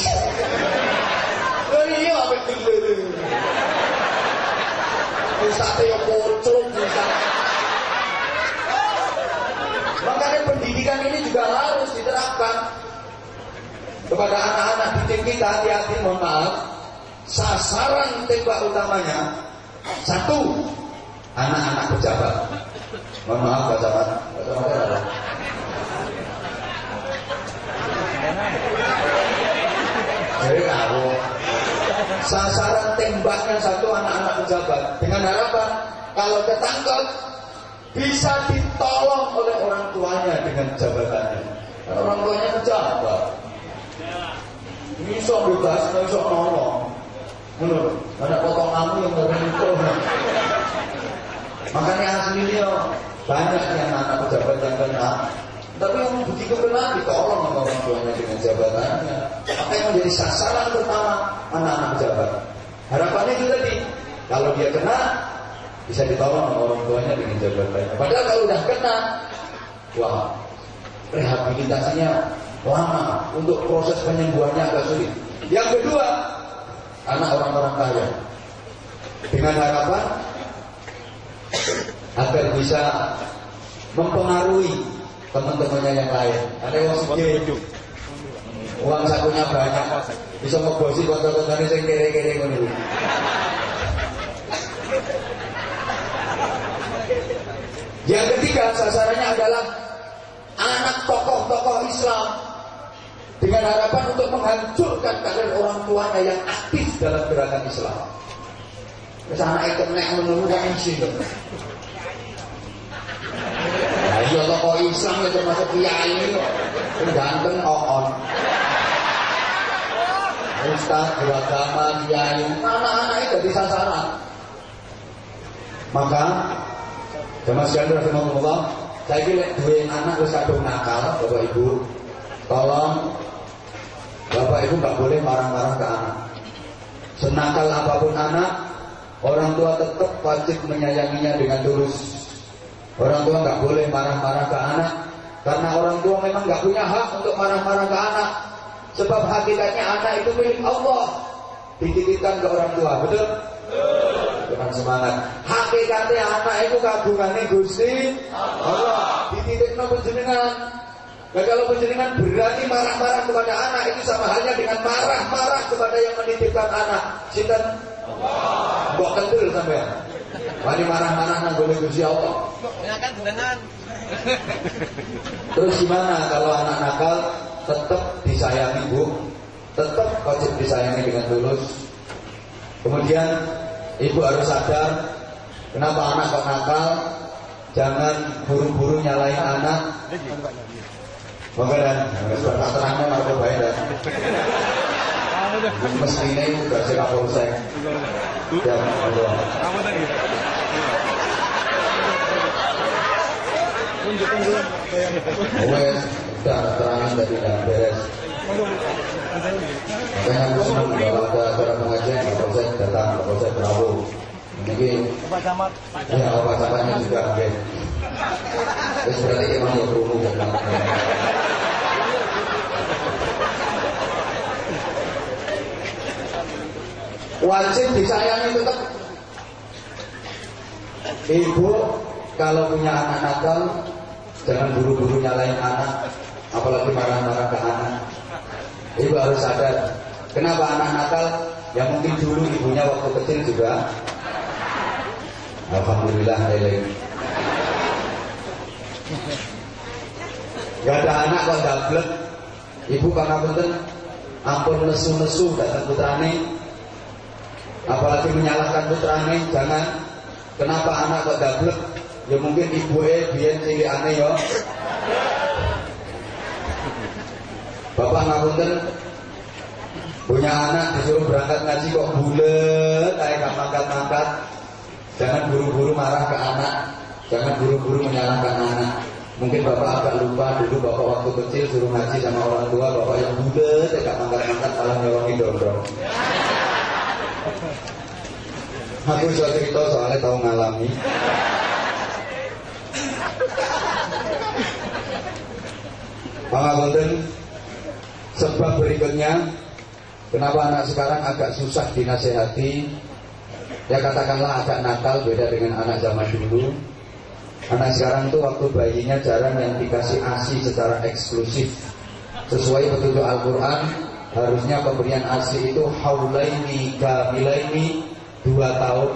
ini apa itu? Ustaz yang pocong makanya pendidikan ini juga harus diterapkan. Kepada anak-anak didik kita hati-hati mohon maaf. Sasaran tembak utamanya satu anak-anak pejabat. Mohon maaf pejabat. Pejabat Jadi kamu sasaran tembaknya satu anak-anak pejabat dengan harapan kalau ketangkep bisa ditolong oleh orang tuanya dengan jabatannya. Karena orang tuanya pejabat. Bisa bebas, bisa nolong. Menurut, ada potong kamu yang itu. Makanya aslinya banyak yang anak pejabat yang kena. Tapi yang begitu kena ditolong sama orang tuanya dengan jabatannya. Maka yang menjadi sasaran pertama anak-anak pejabat. Harapannya itu tadi, kalau dia kena, bisa ditolong sama orang tuanya dengan jabatannya. Padahal kalau udah kena, wah, rehabilitasinya lama untuk proses penyembuhannya agak sulit. Yang kedua, anak orang-orang kaya dengan harapan agar bisa mempengaruhi teman-temannya yang lain. Ada yang sedih, uang sakunya banyak, bisa ngebosi kontor-kontornya yang kere-kere ngono. Yang ketiga sasarannya adalah anak tokoh-tokoh Islam dengan harapan untuk menghancurkan karir orang tuanya yang aktif dalam gerakan Islam. Terus anak itu nek menunggu kan isi Iya tokoh Islam itu termasuk kiai ganteng on. Ustaz beragama kiai anak-anak itu di sasaran. Maka Jamaah sekalian rahimahullah, saya kira dua anak wis kadung nakal, Bapak Ibu. Tolong Bapak Ibu nggak boleh marah-marah ke anak. Senakal apa pun anak, orang tua tetap wajib menyayanginya dengan tulus. Orang tua nggak boleh marah-marah ke anak, karena orang tua memang nggak punya hak untuk marah-marah ke anak. Sebab hakikatnya anak itu milik Allah, dititipkan ke orang tua, betul? Dengan semangat. Hakikatnya anak itu kagungannya Gusti Allah. Dititipkan penjenengan. Nah kalau penjenengan berani marah-marah kepada anak itu sama halnya dengan marah-marah kepada yang menitipkan anak. Sinten? Mbok kendel sampean. Wani marah-marah nang boleh Gusti Allah. Kan beneran. Terus gimana kalau anak nakal tetap disayangi Bu? Tetap wajib disayangi dengan tulus. Kemudian ibu harus sadar kenapa anak kok nakal. Jangan buru-buru nyalain anak. Maka dan tak terangnya marco Ya Allah. Wes, udah terangin tadi dan beres. Kalau ada acara pengajian Kapolsek datang, Prabowo. Mungkin Pak Camat. ya apa camatnya juga oke. Terus berarti emang ya perlu Wajib disayangi tetap Ibu kalau punya anak nakal jangan buru-buru nyalain anak, apalagi marah-marah ke anak. Ibu harus sadar, kenapa anak nakal yang mungkin dulu ibunya waktu kecil juga. Alhamdulillah Lele. Gak ada anak kok gablek. Ibu karena bener ampun nesu-nesu datang putrane. Apalagi menyalahkan putrane, jangan. Kenapa anak kok gablek? Ya mungkin ibu eh biar cilik aneh ya. Bapak ngapunten punya anak disuruh berangkat ngaji kok bulet, kayak mangkat-mangkat. Jangan buru-buru marah ke anak, jangan buru-buru menyalahkan anak. Mungkin bapak agak lupa dulu bapak waktu kecil suruh ngaji sama orang tua, bapak yang bulet, gak mangkat-mangkat malah nyolongi dorong. Aku bisa cerita soalnya tahu ngalami. Pangapunten sebab berikutnya kenapa anak sekarang agak susah dinasehati? Ya katakanlah agak nakal beda dengan anak zaman dulu. Anak sekarang tuh waktu bayinya jarang yang dikasih ASI secara eksklusif. Sesuai petunjuk Al-Quran harusnya pemberian ASI itu haulaini kamilaini dua tahun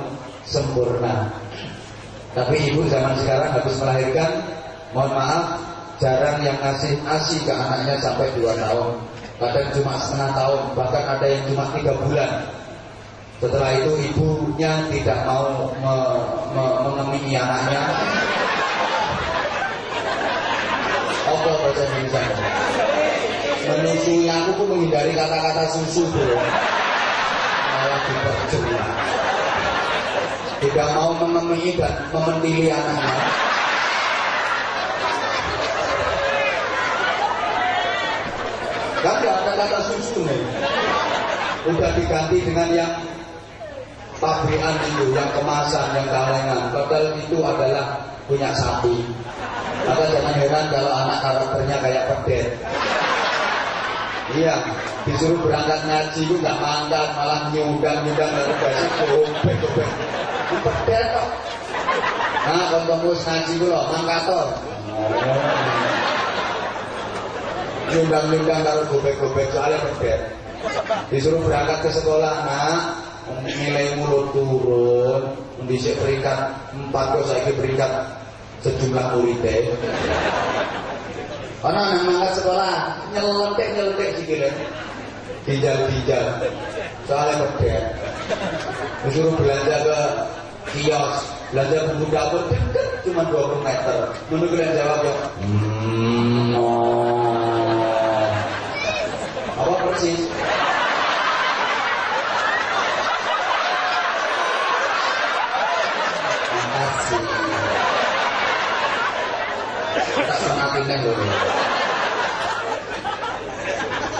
sempurna. Tapi ibu zaman sekarang habis melahirkan mohon maaf jarang yang ngasih ASI ke anaknya sampai dua tahun. Kadang cuma setengah tahun bahkan ada yang cuma tiga bulan. Setelah itu ibunya tidak mau me, me, mengemini anaknya. Apa bahasa Indonesia? Menyusui aku menghindari kata-kata susu bro. Malah diperjelas. Tidak mau menemui dan mementili anaknya. Kan nggak ada kata susu nih. Udah diganti dengan yang pabrikan itu, yang kemasan, yang kalengan. Padahal itu adalah punya sapi. Maka jangan heran kalau anak karakternya kayak pedet. Iya, disuruh berangkat ngaji itu nggak mantap, malah nyundang nyundang lalu basi gobek gobek. Pedet kok. Nah, kamu ngaji itu loh, mangkator. Nyundang nyundang kalau gobek gobek soalnya pedet. Disuruh berangkat ke sekolah, nak, nilai mulut turun, mendisik peringkat empat kok saya peringkat sejumlah muridnya. Ono nang mangkat sekolah nyelentek nyelentek sikile. Ginjal-ginjal. Soalnya pedet. Disuruh belanja ke kios, belanja bumbu dapur deket cuma 20 meter. Menunggu kalian jawab ya. Hmm, oh. Apa persis? Makasih. Tak pindah dulu.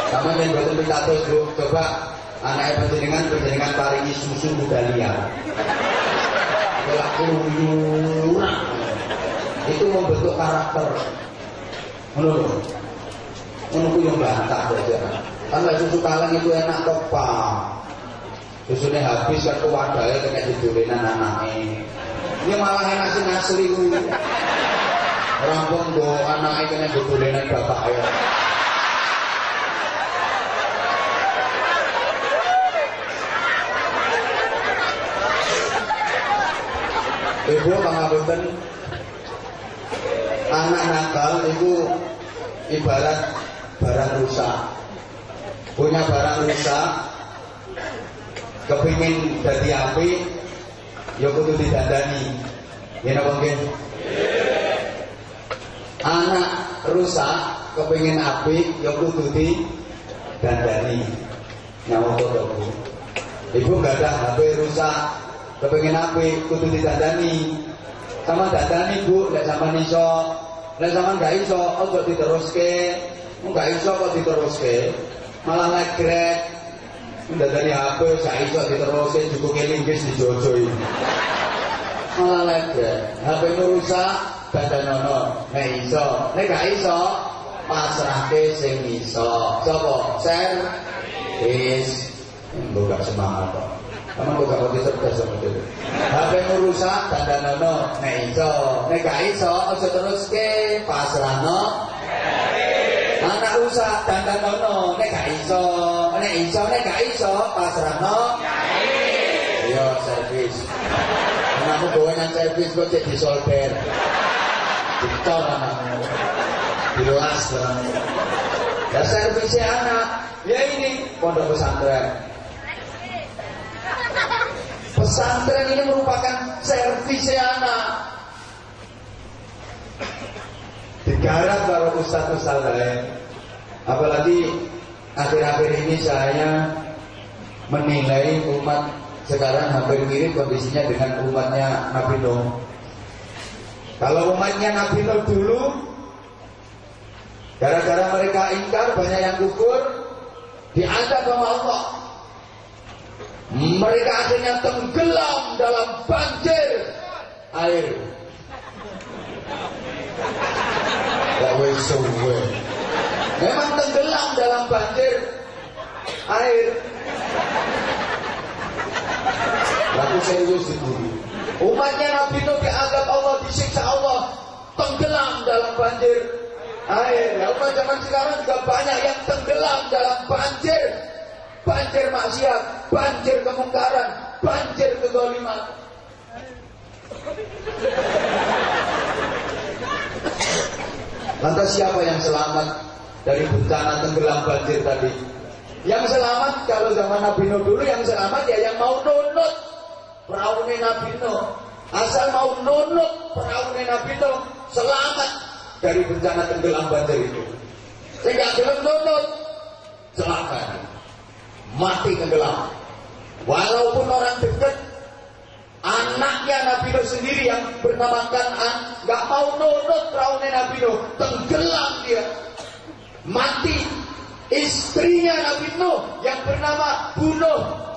Sama yang buatan pidato coba anaknya penjenengan penjenengan paringi susu budalia. Kelak keluyuran. Itu membentuk karakter. Menurut Menurut yang bantah saja. Kan susu kaleng itu enak kok. Susunya habis kan wadahnya kena dijulinan anaknya. Ini malah enak sih asli. Rampung do anaknya kena dijulinan bapaknya. Ibu pangapunten anak nakal itu ibarat barang rusak. Punya barang rusak, kepingin jadi api, ya kudu didandani. Ya napa nggih? Anak rusak, kepingin api, ya kudu didandani. Nyawa kok Bu. Ibu nggak ada HP rusak, kepingin api, kudu didandani. Sama dandani Bu, lek sama iso, lek sama nggak iso, ojo diteruske. Nggak iso kok diteruske. Malah legrek. Dandani HP gak iso diteruske, cukup linggis dijojoi. Malah legrek. HP rusak, dandanono. Nek iso, nek gak iso, pasrahke sing iso. Sopo? Servis. Bukan semangat kok. Kamu kok gak ngerti cerdas sama itu. HP rusak dandanono nek iso, nek gak iso aja terus ke pasrahno. Anak rusak dandanono nek gak iso, nek iso nek gak iso pasrahno. Yo servis. Anakmu gawe nang servis kok cek disolder. Anakmu. Dilas. Ya servisnya anak, ya ini pondok pesantren. Pesantren ini merupakan servis anak. Digarap kalau ustaz-ustaz lain. Apalagi akhir-akhir ini saya menilai umat sekarang hampir mirip kondisinya dengan umatnya Nabi Nuh. Kalau umatnya Nabi Nuh dulu, gara-gara mereka ingkar banyak yang gugur, diazab sama Allah. Mereka akhirnya tenggelam dalam banjir air. Memang tenggelam dalam banjir air. Lalu serius itu. Umatnya Nabi Nuh dianggap Allah, disiksa Allah, tenggelam dalam banjir air. Ya, umat zaman sekarang juga banyak yang tenggelam dalam banjir banjir maksiat, banjir kemungkaran, banjir kezaliman. Lantas siapa yang selamat dari bencana tenggelam banjir tadi? Yang selamat kalau zaman Nabi Nuh dulu yang selamat ya yang mau nunut perahunya Nabi Nuh. Asal mau nunut perahunya Nabi Nuh selamat dari bencana tenggelam banjir itu. Saya nggak gelem nunut, celaka, mati tenggelam. Walaupun orang dekat, anaknya Nabi Nuh sendiri yang bernama Kanan nggak mau nunut perahunya Nabi Nuh, tenggelam dia, mati. Istrinya Nabi Nuh yang bernama Bunuh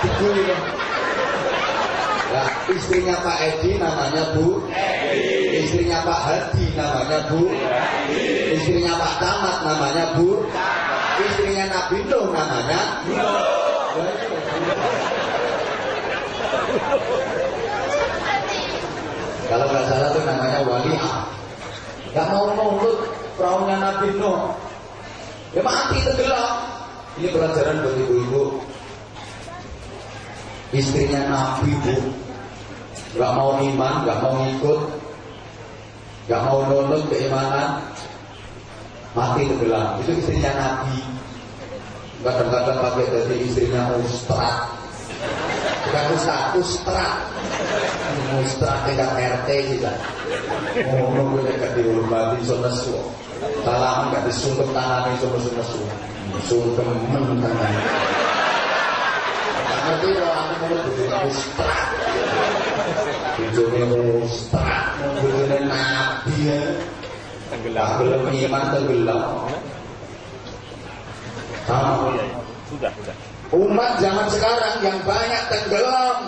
Dibully dong. Nah, istrinya Pak Edi namanya Bu. Istrinya Pak Hadi namanya Bu. Istrinya Pak Tamat namanya Bu. Istrinya Nabi Nuh namanya Kalau nggak salah tuh namanya Waliah. Gak mau nurut perahunya Nabi Nuh. Ya mati tenggelam. Ini pelajaran buat ibu-ibu. Istrinya Nabi bu, gak mau iman, gak mau ikut, gak mau nurut keimanan, mati tenggelam. Itu istrinya Nabi. Kadang-kadang pakai dari istrinya Ustaz. Bukan Ustaz, Ustaz. Ustaz tingkat RT kita. Oh, gue gak dihormati, so nesu. Salaman gak disungkem tangan, so nesu nesu. Sungkem men tangan. Gak ngerti kalau aku mau bujurnya Ustaz. Bujurnya Ustaz. Bujurnya Nabi ya. Tenggelam. Belum iman tenggelam. Sama. Sudah, sudah. Umat zaman sekarang yang banyak tenggelam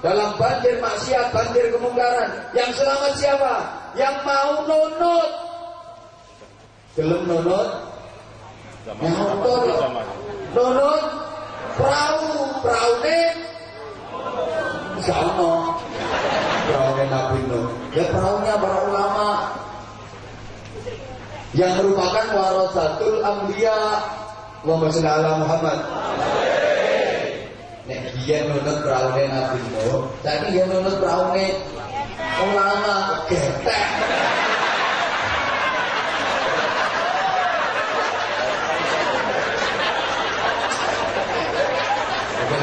dalam banjir maksiat, banjir kemungkaran. Yang selamat siapa? Yang mau nunut. Gelem nunut, zaman. Nunut, perahu, perahu ini. Sama. Perahu Nabi Nuh. Ya perahunya para ulama. Yang merupakan warasatul anbiya. Allahumma sholli ala Muhammad. Nek dia nunut perahunya Nabi Nuh, tadi dia nunut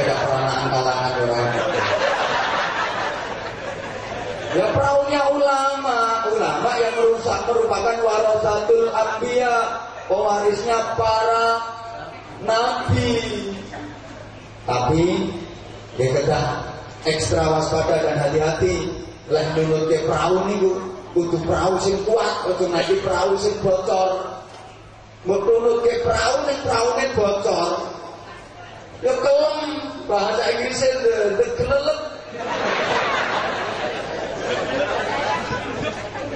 ada peranaan kalangan orang. Ya perahunya ulama, ulama yang merusak merupakan warasatul anbiya, pewarisnya para nabi. Tapi dia kedah ekstra waspada dan hati-hati. Lah nunut ke perahu niku kudu perahu sing kuat, kudu nanti perahu sing bocor. Mbok nunut ke perahu ning perahu bocor. Ya kelem bahasa Inggrisnya the, the kelelep.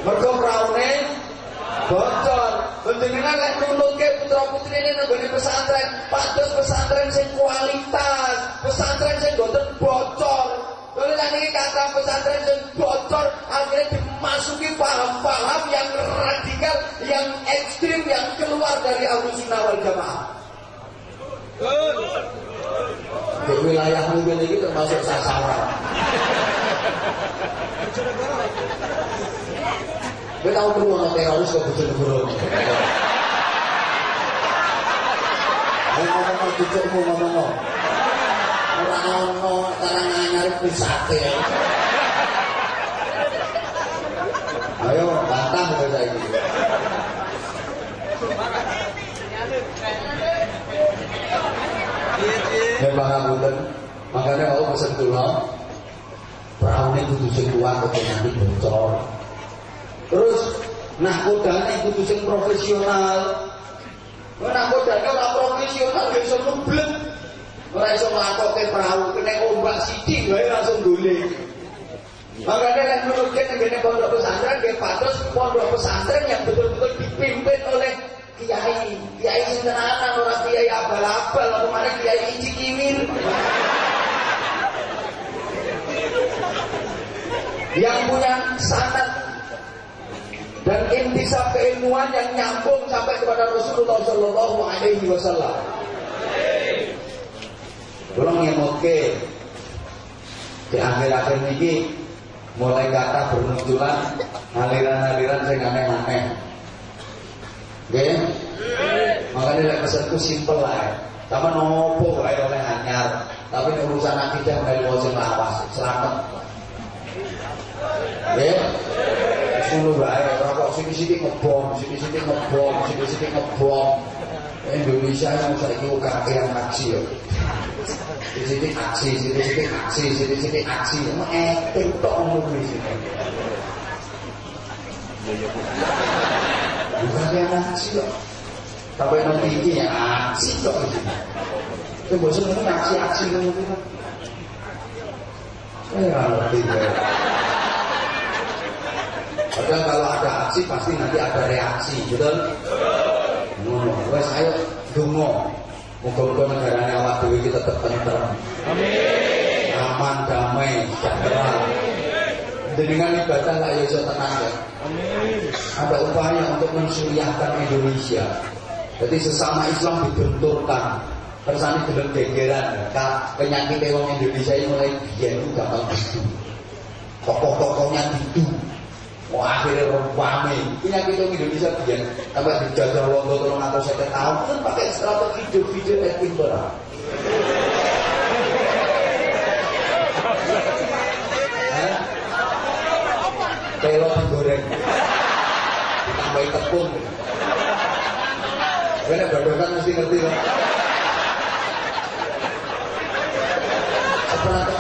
Mergo praune bocor. Penjenengan lek nulungke putra putri ini nggone pesantren, pados pesantren sing kualitas, pesantren sing boten bocor. Kalau ini kata pesantren sing bocor, akhirnya dimasuki paham-paham yang radikal, yang ekstrim, yang keluar dari Ahlus Sunnah wal Jamaah. Di wilayah mungkin ini termasuk sasaran. Kita tahu perlu orang teroris ke Bojonegoro. Ayo ngomong ke cucukmu ngomong no. Orang ono tarang anyar pusate. Ayo bantah saya ini. Ya pangapunten. Makanya kalau pesen kula perahu ini kudu sing kuat kok nanti bocor. Terus nakodane kudu sing profesional. Ora nakodane ora profesional ya iso nublek. Ora iso nglakoke perahu kena ombak sithik wae langsung golek. Makanya yang menurut kita negara pondok pesantren dia patos pondok pesantren yang betul-betul dipimpin oleh kiai, kiai tenanan orang kiai abal-abal, apa mana kiai inci kimir. Yang punya sanat dan intisab keilmuan yang nyambung sampai kepada Rasulullah Shallallahu Alaihi Wasallam. Belum yang oke di akhir-akhir ini mulai kata bermunculan aliran-aliran yang aneh-aneh. Oke? Makanya pesanku simpel lah. Sama nopo wae oleh anyar, tapi urusan akidah dari sing lawas, selamat. Ya. Ngono wae, rokok sithik-sithik ngebom, sithik-sithik ngebom, sithik-sithik ngebom. Indonesia yang saiki kok kakean aksi yo. Sithik-sithik aksi, sithik-sithik aksi, sithik-sithik aksi. Acting tok ngono kuwi sih. Bukan kakean aksi kok. Sampai nanti ini ya aksi iki. Itu bosan ini aksi-aksi ngono kuwi. Eh, ngerti ya. Padahal kalau ada aksi pasti nanti ada reaksi, betul? Ngono, wes ayo dongo. Muga-muga negarane awak dhewe iki tetep tentrem. Amin. Aman, damai, sejahtera. Dengan ibadah lah ya iso tenang ya. Amin. Ada upaya untuk mensuriahkan Indonesia. Jadi sesama Islam dibenturkan. Kersane gelem gegeran. Kak penyakit wong Indonesia ini mulai biyen itu gampang gitu. Tokoh-tokohnya gitu. Mau akhirnya rame. Penyakit orang Indonesia biar tambah dijajah londo tolong atau saya tahun kan pakai strategi video-video acting berapa. Pelot digoreng, ditambahin tepung. Karena badokan mesti ngerti kan.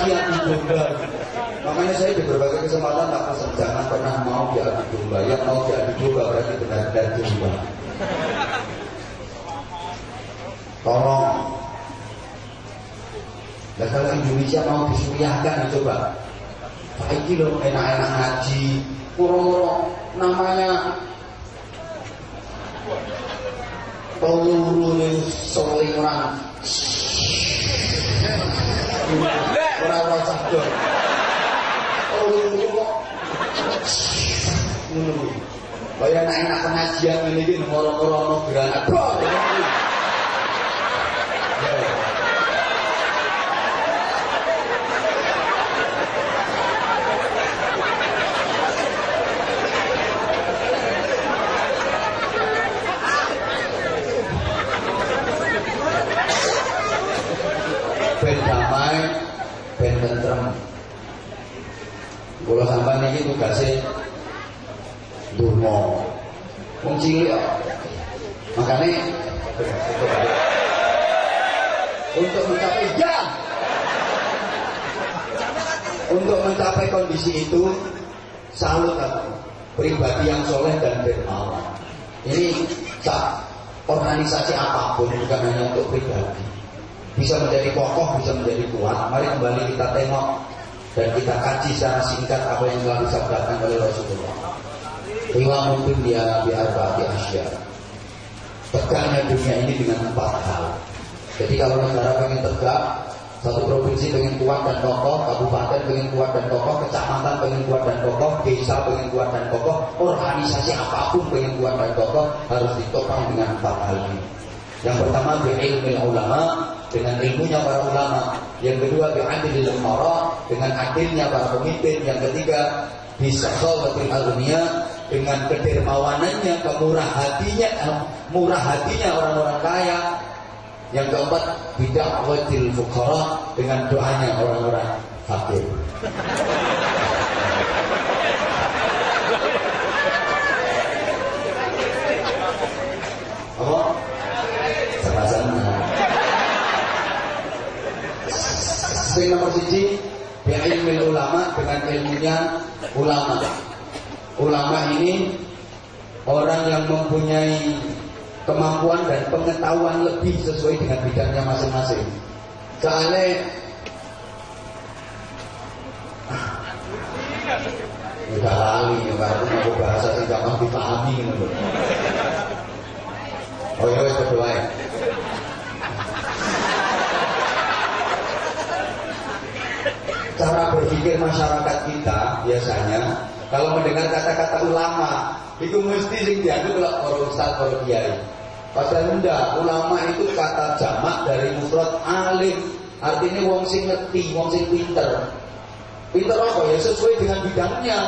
Yang digoda. Makanya saya di berbagai kesempatan tak pesan jangan pernah mau diadu domba. Yang mau diadu domba berarti benar-benar domba. Tolong. Dan kalau Indonesia mau disuriahkan coba. Pak ini loh enak-enak ngaji. Moro-moro namanya peluru yang seling orang. Orang-orang sadar. Kaya enak-enak pengajian ini iki moro-moro granat. Ben damai, ben tentrem. Kula sampean iki tugase donga. Wong cilik kok. Makane untuk mencapai ya untuk mencapai kondisi itu salut aku pribadi yang soleh dan dermawan ini tak organisasi apa pun bukan hanya untuk pribadi bisa menjadi kokoh bisa menjadi kuat mari kembali kita tengok dan kita kaji secara singkat apa yang telah disabdakan oleh Rasulullah. Iwa mungkin dia biar di Asia. Tegaknya dunia ini dengan empat hal. Jadi kalau negara pengen tegak, satu provinsi pengen kuat dan kokoh, kabupaten pengen kuat dan kokoh, kecamatan pengen kuat dan kokoh, desa pengen kuat dan kokoh, organisasi apa pun pengen kuat dan kokoh harus ditopang dengan empat hal ini. Yang pertama ilmu ulama dengan ilmunya para ulama. Yang kedua bi'adilil umara dengan adilnya para pemimpin. Yang ketiga bisa sobatil dunia dengan kedermawanannya, kemurah hatinya, eh, murah hatinya orang-orang kaya. Yang keempat bid'awatil fuqara dengan doanya orang-orang fakir. Apa? Sama-sama. Sing nomor siji ilmu ulama dengan ilmunya ulama. Ulama ini orang yang mempunyai kemampuan dan pengetahuan lebih sesuai dengan bidangnya masing-masing. Soalnya udah lali ya karena aku bahasa sing gampang dipahami ngono. Oh ya wis berdoa ya. Cara berpikir masyarakat kita biasanya kalau mendengar kata-kata ulama itu mesti sing diadu kalau para ustaz, para kiai. Padahal enggak, ulama itu kata jamak dari mufrad alim. Artinya wong sing ngerti, wong sing pinter. Pinter apa ya sesuai dengan bidangnya.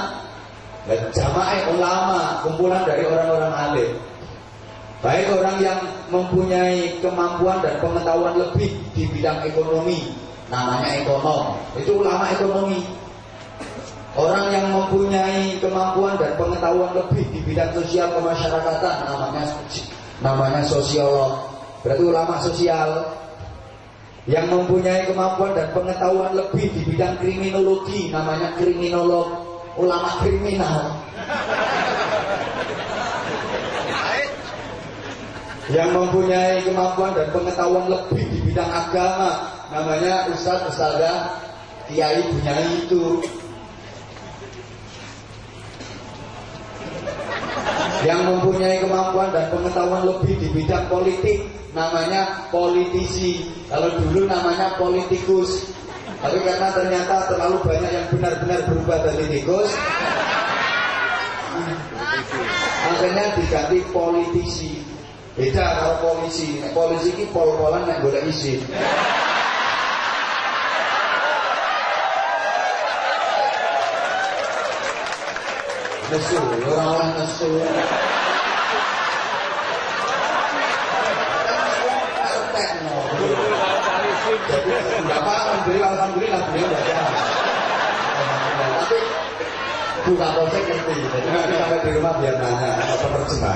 Dan jamaah ulama, kumpulan dari orang-orang alim. Baik orang yang mempunyai kemampuan dan pengetahuan lebih di bidang ekonomi, namanya ekonom. Itu ulama ekonomi. Orang yang mempunyai kemampuan dan pengetahuan lebih di bidang sosial kemasyarakatan namanya namanya sosiolog. Berarti ulama sosial yang mempunyai kemampuan dan pengetahuan lebih di bidang kriminologi namanya kriminolog, ulama kriminal. Yang mempunyai kemampuan dan pengetahuan lebih di bidang agama. Namanya ustadz ustadzah kiai bunyai itu. Yang mempunyai kemampuan dan pengetahuan lebih di bidang politik namanya politisi. Kalau dulu namanya politikus. Tapi karena ternyata terlalu banyak yang benar-benar berubah dari tikus akhirnya diganti politisi beda kalau polisi polisi ini pol-polan yang boleh isi nesu, orang-orang nesu. Jadi Bapak alhamdulillah alhamdulillah baca. Tapi bukan polsek ngerti. Jadi nanti sampai di rumah biar nanya apa terjemah.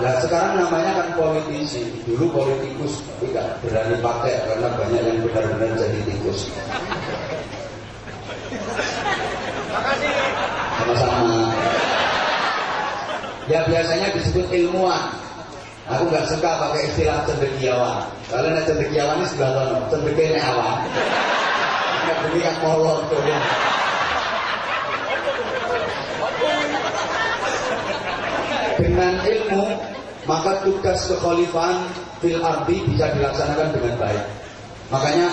Nah sekarang namanya kan politisi, dulu politikus tidak berani pakai karena banyak yang benar-benar jadi tikus. Sama-sama. Ya biasanya disebut ilmuwan. Aku nggak suka pakai istilah cendekiawan. Kalau nak cendekiawan ini sebelah sana, cendekianya awan. Nggak beli yang molor tuh. Dengan ilmu maka tugas kekhalifahan fil ardi bisa dilaksanakan dengan baik. Makanya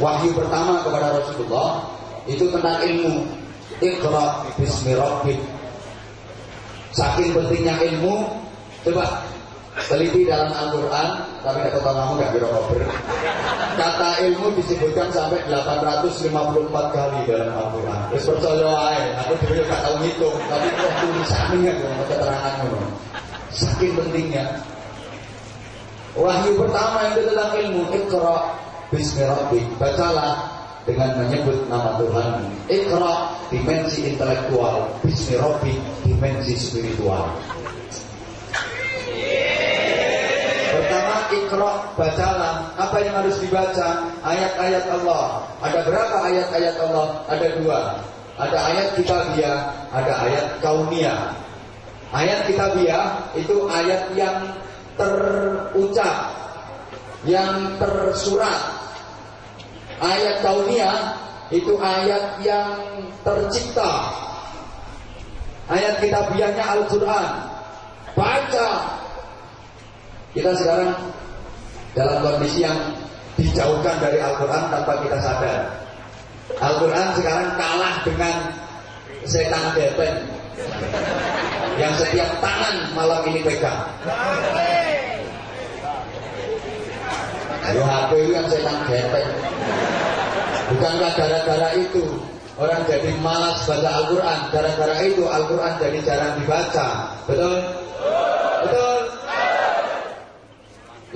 wahyu pertama kepada Rasulullah itu tentang ilmu. Iqra bismi rabbik. Saking pentingnya ilmu, coba teliti dalam Al-Quran, tapi kata kamu gak kira kober. Kata ilmu disebutkan sampai 854 kali dalam Al-Quran. Terus percaya aku dulu gak tahu ngitung, tapi kok tulisannya keterangan Saking pentingnya. Wahyu pertama itu tentang ilmu, Iqra bismi rabbik. Bacalah dengan menyebut nama Tuhan. Iqra dimensi intelektual, bismi Rabbi dimensi spiritual. Iqra bacalah apa yang harus dibaca ayat-ayat Allah. Ada berapa ayat-ayat Allah? Ada dua. Ada ayat kitabiah, ada ayat kauniyah. Ayat kitabiah itu ayat yang terucap, yang tersurat, Ayat kauniyah itu ayat yang tercipta. Ayat kitabiahnya Al-Quran. Baca. Kita sekarang dalam kondisi yang dijauhkan dari Al-Quran tanpa kita sadar. Al-Quran sekarang kalah dengan setan depen yang setiap tangan malam ini pegang. Ayo HP yang setan gepeng. Bukankah gara-gara itu orang jadi malas baca Al-Quran? Gara-gara itu Al-Quran jadi jarang dibaca. Betul?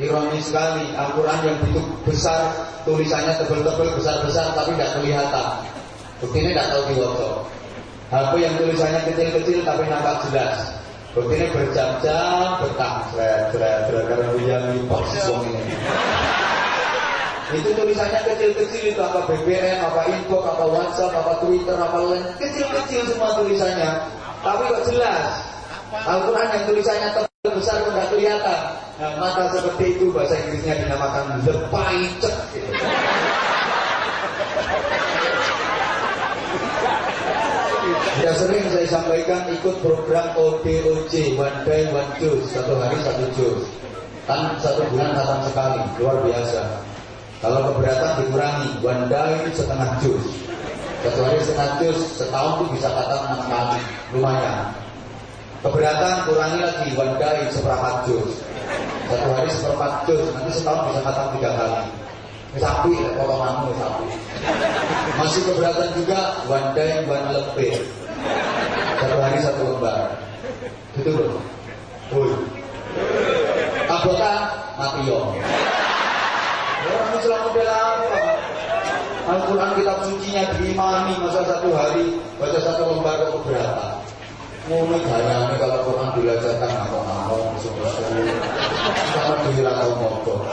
Ironis sekali, Al-Quran yang begitu besar, tulisannya tebel-tebel, besar-besar, tapi tidak kelihatan. Buktinya tidak tahu diwajah. HP yang tulisannya kecil-kecil tapi nampak jelas. Buktinya berjam-jam betah, seret, seret, seret, karena yang ini. Itu tulisannya kecil-kecil itu apa BBM, apa info, apa WhatsApp, apa Twitter, apa lain kecil-kecil semua tulisannya. Tapi kok jelas. Al-Quran yang tulisannya terlalu besar tidak kelihatan. Nah, maka seperti itu bahasa Inggrisnya dinamakan the picture. Gitu. Sering saya sampaikan ikut program ODOJ One Day One Juice satu hari satu jus kan satu bulan datang sekali luar biasa kalau keberatan dikurangi, wanda itu setengah jus. Kecuali setengah jus, setahun itu bisa kata enam kali, lumayan. Keberatan kurangi lagi, wanda itu seperempat jus. Satu hari seperempat jus, nanti setahun bisa kata tiga kali. Sapi, potonganmu sapi. Masih keberatan juga, wanda yang one lebih. Satu hari satu lembar. Gitu loh. Woi. Abota, mati yo. Orang Islam model apa? Al-Quran kitab sucinya diimami masa satu hari baca satu lembar berapa? Ngono gayane kalau Quran dilajarkan ngomong-ngomong subuh-subuh sama dihilangkan ngomong.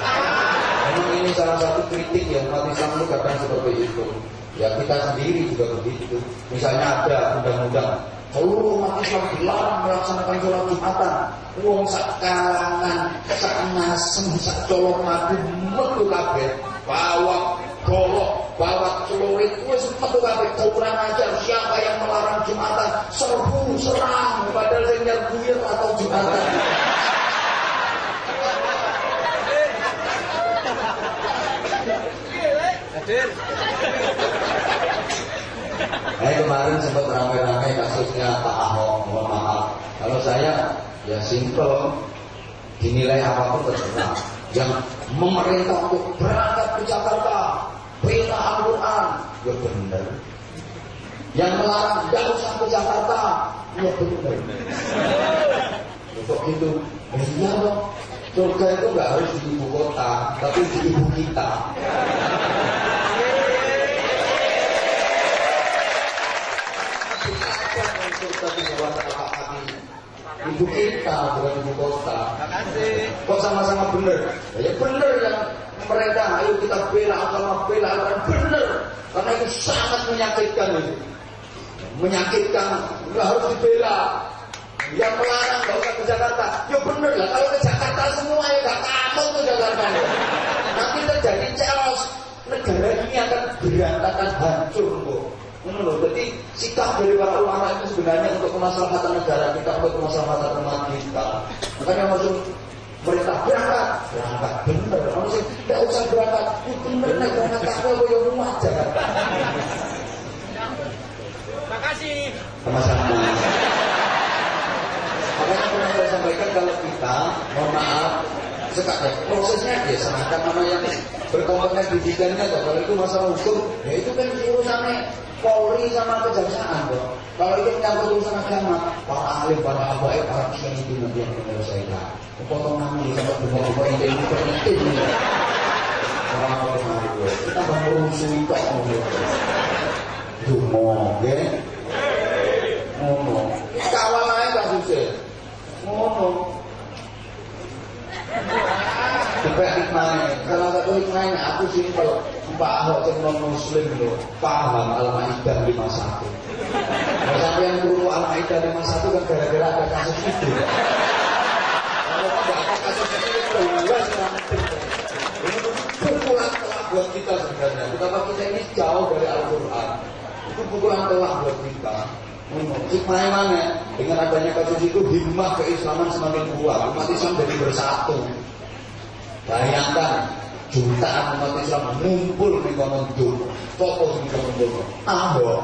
Memang ini salah satu kritik yang umat Islam itu seperti itu. Ya kita sendiri juga begitu. Misalnya ada undang-undang seluruh umat Islam dilarang melaksanakan sholat Jumatan. Wong sak kalangan, sak nasem, sak colok madu, metu kabeh. Bawa golok, bawa celurit, wis metu kabeh kurang ajar. Siapa yang melarang Jumatan? Serbu, serang, padahal saya nyerbu atau Jumatan. Saya kemarin sempat ramai-ramai kasusnya Pak Ahok, mohon maaf. Kalau saya ya simple, dinilai apa pun terserah. Yang memerintah untuk berangkat ke Jakarta, perintah Al-Quran, ya benar. Yang melarang tidak usah ke Jakarta, ya benar. Untuk itu, ya iya dong. Surga itu nggak harus di ibu kota, tapi di ibu kita. Ibu kita bukan ibu kota. Kok sama-sama benar? Ya benar yang mereka ayo kita bela agama bela agama benar. Karena itu sangat menyakitkan itu. Menyakitkan, nggak harus dibela. Yang melarang nggak usah ke Jakarta. Ya benar lah, kalau ke Jakarta semua ya nggak kamu ke Jakarta. Nanti terjadi chaos. Negara ini akan berantakan hancur kok. Jadi sikap dari para ulama itu sebenarnya untuk kemaslahatan negara kita, untuk kemaslahatan umat kita. Makanya maksud mereka berangkat, berangkat bener. Maksud tidak usah berangkat, itu bener nih berangkat takwa yang rumah Jakarta. Makasih. Sama-sama. Makanya pernah saya sampaikan kalau kita, mohon maaf, sekarang prosesnya ya serahkan nama yang berkompeten didikannya kok. Kalau itu masalah hukum, ya itu kan urusannya Polri sama kejaksaan kok. Kalau itu menyangkut urusan agama, para ahli, para abai, para kiai itu nanti yang menyelesaikan. Potong nama di sama bunga-bunga yang jadi penting. Orang orang itu, kita baru rusui kok gitu. Dungo, ya. Ngono. Kawal aja kasusnya. Ngono. Juga hikmahnya, salah satu hikmahnya aku simpel Pak Ahok yang non muslim loh paham Al-Maidah 51 Kalau sampai yang guru Al-Maidah 51 kan gara-gara ada kasus itu Kalau tidak ada kasus itu Ini pukulan telak buat kita sebenarnya Betapa kita ini jauh dari Al-Quran Itu pukulan telak buat kita Hikmahnya mana? Dengan adanya kasus itu himmah keislaman semakin kuat Umat Islam jadi bersatu Bayangkan jutaan umat Islam ngumpul di konon dulu. Fokus di konon dulu. Ahok.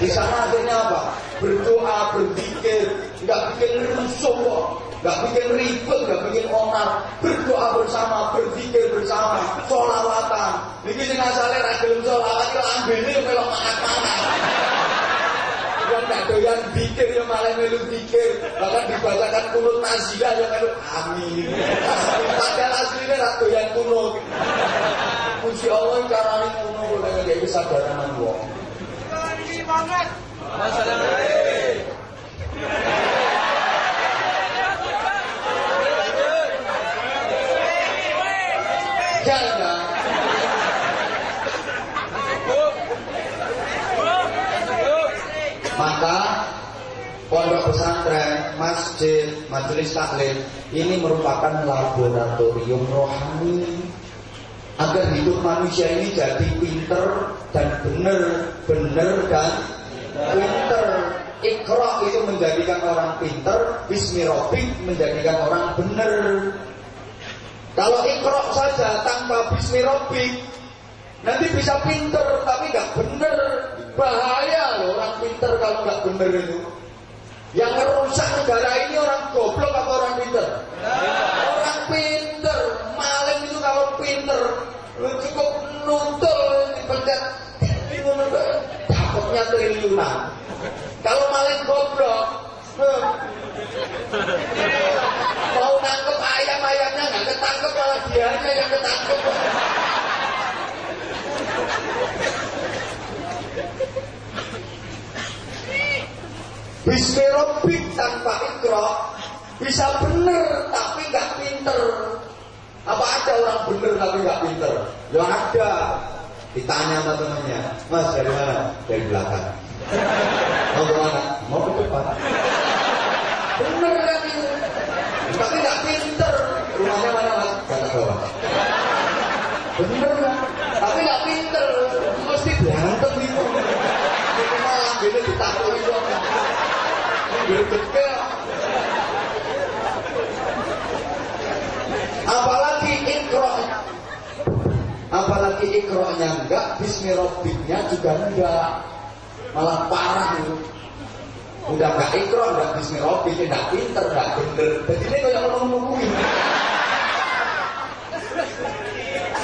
Di sana akhirnya apa? Berdoa, berzikir, nggak bikin rusuh kok, nggak bikin ribet, nggak bikin onar. Berdoa bersama, berzikir bersama, sholawatan. Ini sing asale ra gelem sholawat kok ambene melok mana yang gak doyan pikir yang malah melu pikir bahkan dibacakan kunut nazilah yang melu amin padahal aslinya gak doyan kunut Puji Allah karena ini kunut udah kayak kesadaran wong Ini banget. Masalah. Maka pondok pesantren, masjid, majelis taklim ini merupakan laboratorium rohani agar hidup manusia ini jadi pinter dan benar, benar dan pinter. Ikra itu menjadikan orang pinter, bismirobik menjadikan orang benar. Kalau ikra saja tanpa bismirobik, nanti bisa pinter tapi nggak bener. Bahaya loh orang pinter kalau nggak bener itu. Yang merusak negara ini orang goblok apa orang pinter? Orang pinter, maling itu kalau pinter, lu cukup nuntul dipencet, dapatnya triliunan. Kalau maling goblok, Heh. Mau nangkep ayam ayamnya nggak ketangkep malah dianya yang ketangkep. Bismillahirrahmanirrahim tanpa ikro bisa bener tapi nggak pinter. Apa ada orang bener tapi nggak pinter? Ya ada. Ditanya sama temannya, Mas dari mana? Dari belakang. Mau ke mana? Mau ke depan. Bener kan itu? Tapi nggak pinter. Rumahnya mana mas? Kata bawah. Bener kan? Tapi nggak pinter. Mesti berantem itu. Itu malah gini ditakut itu. Gede Apalagi ikro Ikronya enggak Bismillahirrahmanirrahimnya juga enggak. Malah parah itu. Udah enggak ikro, enggak bismillahirrahmanirrahim Enggak pinter, enggak bener. Jadi ini kayak orang nungguin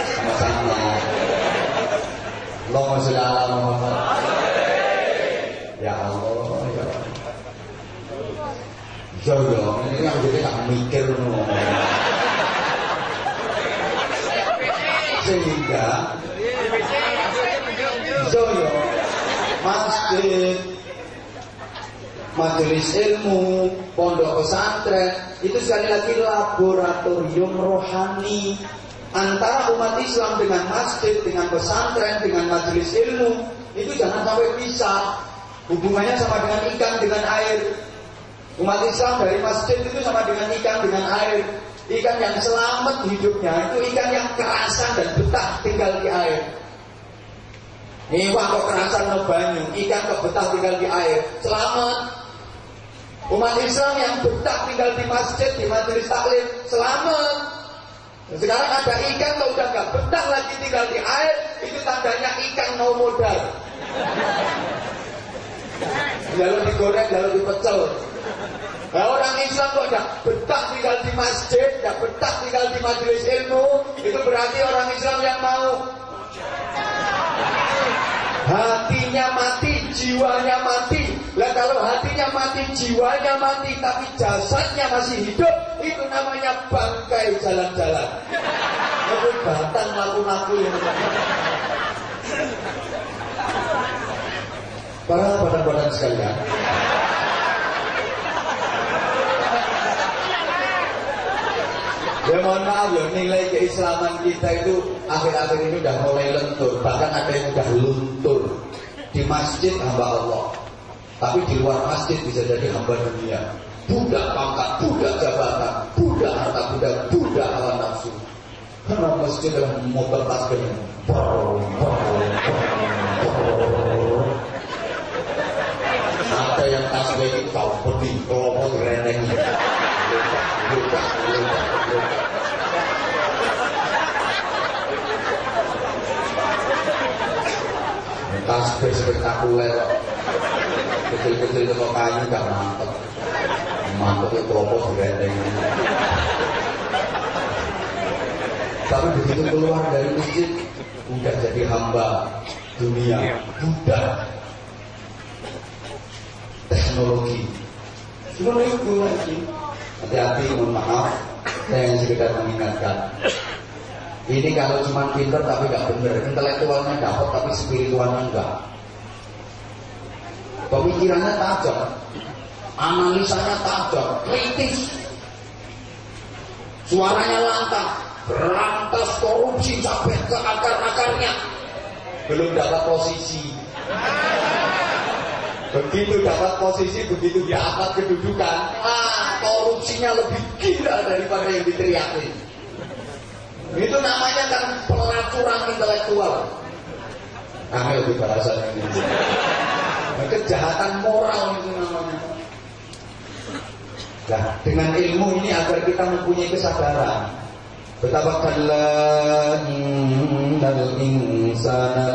Sama-sama. Allahumma sholli Ya Allah ya Allah. Ya ya, ini yang jadi tak mikir no. Sehingga So ya, masjid majelis ilmu, pondok pesantren. Itu sekali lagi laboratorium rohani. Antara umat Islam dengan masjid, dengan pesantren, dengan majelis ilmu itu jangan sampai bisa. Hubungannya sama dengan ikan dengan air. Umat Islam dari masjid itu sama dengan ikan dengan air. Ikan yang selamat hidupnya itu ikan yang kerasan dan betah tinggal di air Iwan kok kerasan no banyu, ikan kok betah tinggal di air, selamat. Umat Islam yang betah tinggal di masjid, di majelis taklim, selamat. Sekarang ada ikan kalau udah gak betah lagi tinggal di air, itu tandanya ikan mau modal. Lalu digoreng, lalu dipecel. Nah, orang Islam kok udah betah tinggal di masjid, udah betah tinggal di majelis ilmu, itu berarti orang Islam yang mau Hatinya mati, jiwanya mati. Lah kalau hatinya mati, jiwanya mati, tapi jasadnya masih hidup, itu namanya bangkai jalan-jalan. Itu batang laku-laku yang Para badan-badan sekalian, Ya mohon maaf ya, nilai keislaman kita itu akhir-akhir ini udah mulai lentur, bahkan ada yang udah luntur. Di masjid hamba Allah, tapi di luar masjid bisa jadi hamba dunia. Budak pangkat, budak jabatan, budak harta budak, budak hawa nafsu. Karena masjid adalah motor tasbih. Ada yang tasbih itu kau pedih, kalau mau reneng. Spektakuler kecil-kecil itu kayu gak mantep. Mantep itu kelompok digandeng tapi begitu keluar dari masjid udah jadi hamba dunia. Budak teknologi. Cuma itu lagi hati-hati mohon maaf. Saya yang sekedar mengingatkan ini kalau cuma pinter tapi nggak bener, intelektualnya dapat tapi spiritualnya enggak. Pemikirannya tajam, analisanya tajam, kritis, suaranya lantang, berantas korupsi sampai ke akar-akarnya. Belum dapat posisi. Begitu dapat posisi, begitu diangkat kedudukan, ah korupsinya lebih gila daripada yang diteriakin. Itu namanya kan pelacuran intelektual. Kami lebih bahasa ini. Nah, kejahatan moral itu namanya. Nah, dengan ilmu ini agar kita mempunyai kesadaran. Betapa kalla innal insana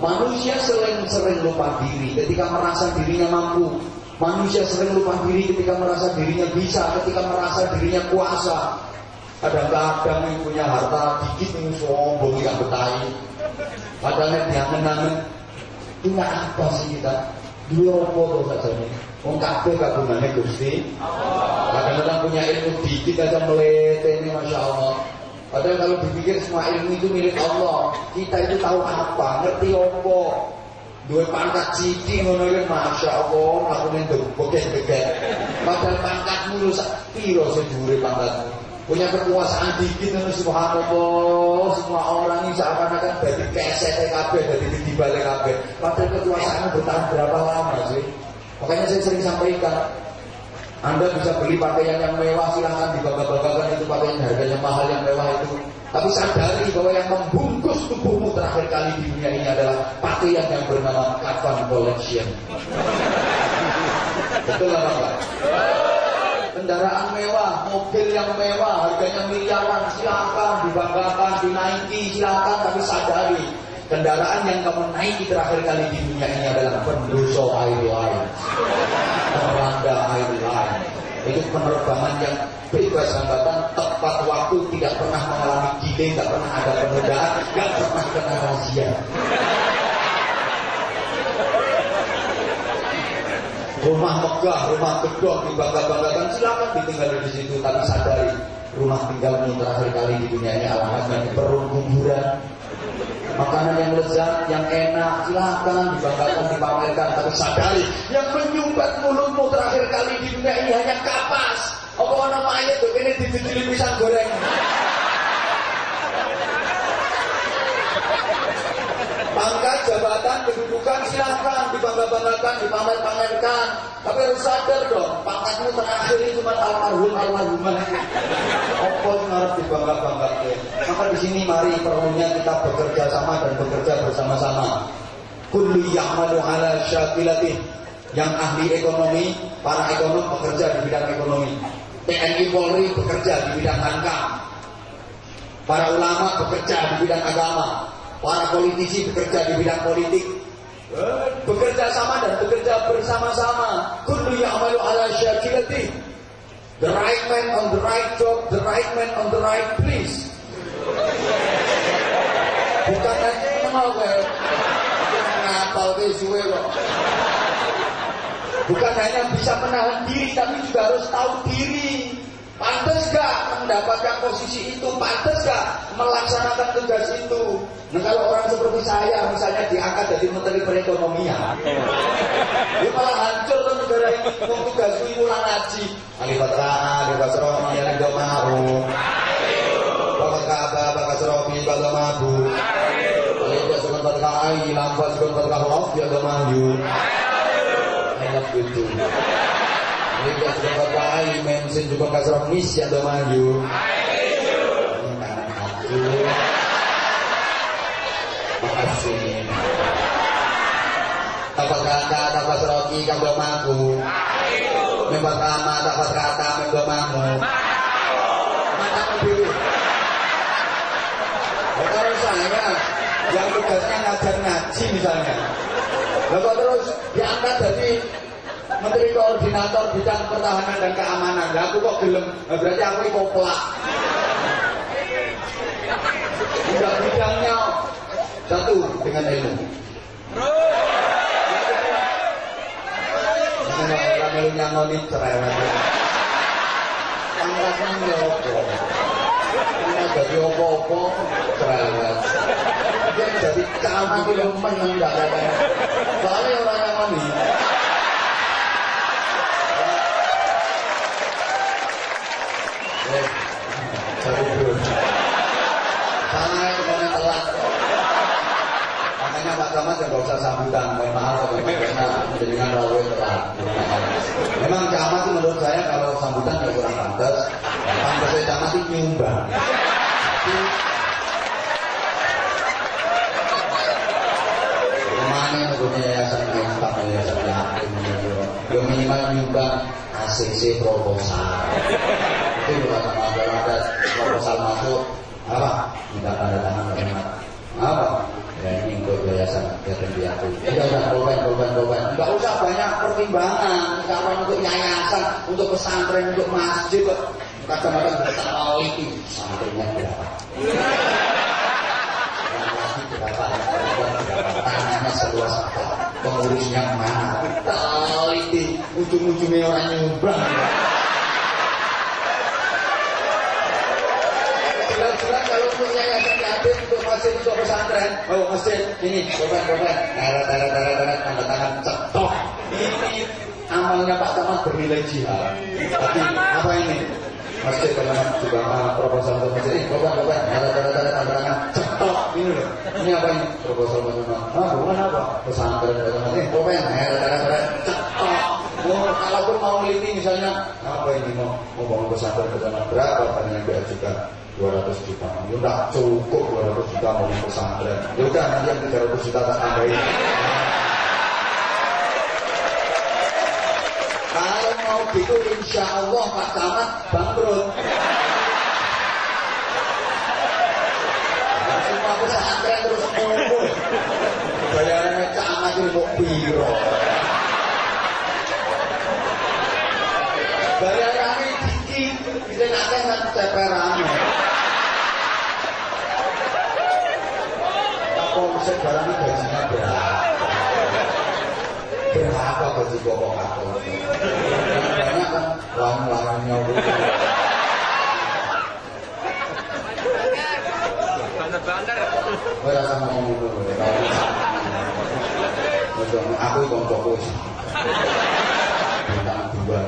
Manusia sering-sering lupa diri ketika merasa dirinya mampu Manusia sering lupa diri ketika merasa dirinya bisa, ketika merasa dirinya kuasa. Kadang-kadang yang punya harta dikit yang sombong yang betai. Padahal yang menangan Punya apa sih kita? Dua apa tuh saja nih? Wong kabeh kagungane Gusti. Kadang-kadang punya ilmu dikit aja melete ini Masya Allah. Padahal kalau dipikir semua ilmu itu milik Allah. Kita itu tahu apa, ngerti apa. Dua pangkat citi ngono Masya Allah, aku ning bokeh-bokeh. Padahal pangkatmu lu sak piro sedure pangkatmu. Punya kekuasaan dikit ngono subhanallah, semua orang ini seakan-akan dari keset kabeh, dari dibalik kabeh. Padahal kekuasaanmu bertahan berapa lama sih? Makanya saya sering sampaikan, Anda bisa beli pakaian yang mewah, silahkan dibangga-banggakan itu pakaian harganya mahal yang mewah itu. Tapi sadari bahwa yang membungkus tubuhmu terakhir kali di dunia ini adalah pakaian yang bernama Kafan Collection. Betul apa enggak? Kendaraan mewah, mobil yang mewah, harganya miliaran, silakan dibanggakan, dinaiki, silakan, tapi sadari Kendaraan yang kamu naiki terakhir kali di dunia ini adalah pendoso airline. Melanda airline. Itu penerbangan yang bebas hambatan, tepat waktu, tidak pernah mengalami delay, tidak pernah ada penundaan, tidak pernah kena razia. Rumah megah, rumah gedor dibangga-banggakan, silakan ditinggal di situ, tapi sadari rumah tinggalmu terakhir kali di dunia ini alamatnya perut kuburan, Makanan yang lezat, yang enak, silahkan dibanggakan, dipamerkan. Tapi sadari, yang menyumbat mulutmu terakhir kali di dunia ini hanya kapas. Apa nama ayat tuh ini dibeli pisang goreng. Pangkat, jabatan, kedudukan silahkan dibangga-banggakan, dipamer-pamerkan. Tapi harus sadar dong, pangkatmu terakhir ini cuma almarhum almarhuman. Apa harus dibangga-banggakan? Maka di sini mari perlunya kita bekerja sama dan bekerja bersama-sama. Kullu ya'malu ala syakilatih. Yang ahli ekonomi, para ekonom bekerja di bidang ekonomi. TNI Polri bekerja di bidang hankam. Para ulama bekerja di bidang agama. Para politisi bekerja di bidang politik. Bekerja sama dan bekerja bersama-sama. Kullu ya'malu ala syakilati. The right man on the right job, the right man on the right place. Bukan hanya kenal gue. Ngapal suwe kok. Bukan hanya bisa menahan diri, tapi juga harus tahu diri. Pantas gak mendapatkan posisi itu? Pantas gak melaksanakan tugas itu? Nah kalau orang seperti saya misalnya diangkat jadi Menteri Perekonomian, dia malah hancur tuh negara ini. Mau tugas pulang ngaji. Alifat Rana, Alifat Romi, Alifat Maru. Bapak Kaba, Bapak Serofi, Bapak Mabu. Alifat Sebentar Kai, Lampas Sebentar Kahlof, Dia Gemayu. Enak gitu. Ini dia sudah pakai mention juga kasar mis yang udah maju. Makasih. Dapat kata, dapat seroki, kamu udah mampu. Membuat nama, dapat kata, membuat mampu. Mata dulu. Kalau saya yang tugasnya ngajar ngaji misalnya, lalu terus diangkat dari Menteri Koordinator Bidang Pertahanan dan Keamanan. Lah aku kok gelem? Nah, berarti aku ini koplak. Udah bidangnya satu dengan ilmu. Orang nyangoni cerewet. Pangkatnya nyopo. Ini jadi opo-opo cerewet. Dia jadi kamu itu menang gak ada. Soalnya orang nyangoni. Satu dulu. Sana ke mana telat. Makanya Pak Camat ya nggak usah sambutan. Mohon maaf kalau karena menjadikan rawat telat. Memang camat menurut saya kalau sambutan ya kurang pantas. Pantasnya camat itu nyumbang. Ke mana punya yayasan infak, yayasan yatim, yang minimal nyumbang ACC proposal. Itu kalau ada proposal masuk apa minta tanda tangan bagaimana apa ya ini untuk yayasan yatim piatu udah udah korban korban korban nggak usah banyak pertimbangan kalau untuk yayasan untuk pesantren untuk masjid kadang-kadang bertawal itu santrinya berapa tanahnya seluas apa pengurusnya mana teliti ujung-ujungnya orang nyumbang jelas-jelas kalau punya yayasan masjid untuk pesantren. Oh masjid. Ini korban teret teret teret teret tanda tangan cetok ini amalnya Pak Camat bernilai jihad. Tapi apa ini? Masjid teman juga proposal untuk masjid. Ini korban teret teret teret tanda tangan cetok ini loh. Ini apa ini? Proposal untuk ah bukan apa? Pesantren teman ini korban teret teret teret cetok Oh, kalaupun mau ini misalnya apa ini mau? Mau bangun pesantren ke berapa tadinya diajukan 200 juta. Ya udah cukup 200 juta mau pesantren. Ya udah nanti yang 300 juta tak tambahin. Kalau mau gitu insya Allah Pak Camat bangkrut. Semua pesantren terus ngumpul. Bayarannya camat itu mau biro. Bayarannya dikit, bisa nakal kan ceperannya. Komsek barang ini gajinya berapa? Berapa gaji pokok aku? Banyak kan lawan-lawannya Bandar-bandar. Gue rasa ngomong dulu Aku ikut fokus Bintang dua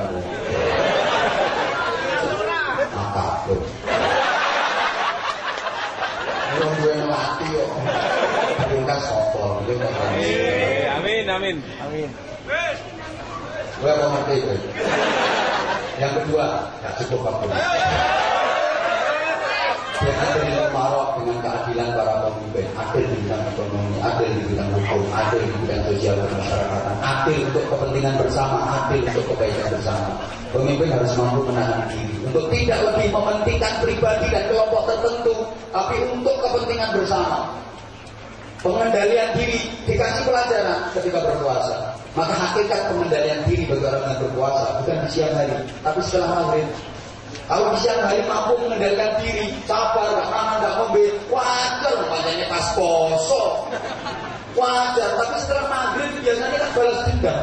aku ngelatih kok Bintang sopor Gue ngerti Eh, Amin, amin. Amin. Gue mau gue Yang kedua Gak cukup aku yang adil yang marok dengan keadilan para pemimpin adil di bidang ekonomi adil di bidang hukum adil di bidang sosial kemasyarakatan adil untuk kepentingan bersama adil untuk kebaikan bersama. Pemimpin harus mampu menahan diri untuk tidak lebih mementingkan pribadi dan kelompok tertentu tapi untuk kepentingan bersama. Pengendalian diri dikasih pelajaran ketika berpuasa maka hakikat pengendalian diri bagi orang yang berpuasa bukan di siang hari tapi setelah maghrib kalau di siang hari mampu mengendalikan diri, sabar, gak makan, gak ngombe, wajar makanya pas poso. Wajar, tapi setelah maghrib biasanya kan balas dendam.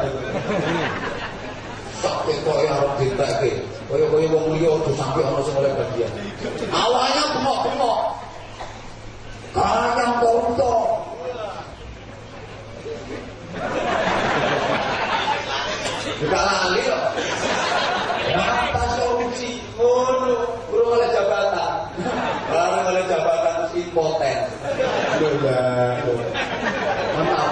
Sakit kok ya harus ditake. Kaya kaya wong liya tuh sampai sing oleh bagian. Awalnya bengok-bengok. Kanyang konto. Juga lali kok. Apa solusi? Ngono, urung oleh jabatan. Bareng oleh jabatan terus impoten. Loh. Maaf.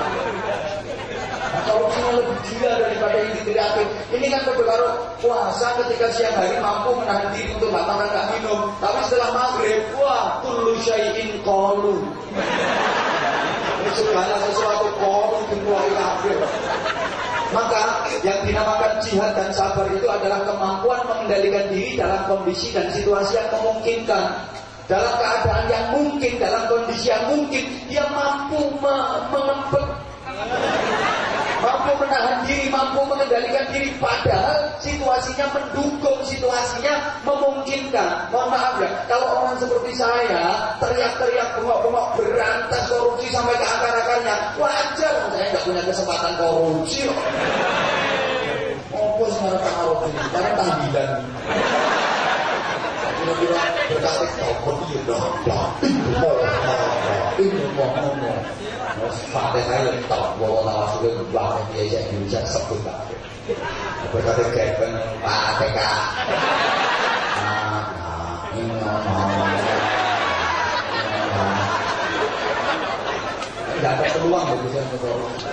Solusinya lebih gila daripada yang diteriakin. Ini kan berpengaruh puasa ketika siang hari mampu menahan diri untuk nggak makan nggak minum. Tapi setelah maghrib, wah, kullu syai'in. Ini segala sesuatu qalu dimulai kafir. Maka yang dinamakan jihad dan sabar itu adalah kemampuan mengendalikan diri dalam kondisi dan situasi yang memungkinkan. Dalam keadaan yang mungkin, dalam kondisi yang mungkin, dia mampu me mengempet, mampu menahan diri, mampu mengendalikan diri. Padahal situasinya mendukung, situasinya memungkinkan. Mohon maaf ya, kalau orang seperti saya teriak-teriak bengok-bengok berantas korupsi sampai ke akar-akarnya, wajar. Saya nggak punya kesempatan korupsi. Apa sih ngarep korupsi? Karena tahlilan. Kira-kira berkata kau iya dong, dong, itu mau, itu mau ngomong. Fatih saya tak bawa nama sudah belakang dia yang Indonesia sebut tak. Berkata Kevin, Pak TK. Nah, nah, ini ngomong. Tidak ada peluang bagi saya untuk korupsi.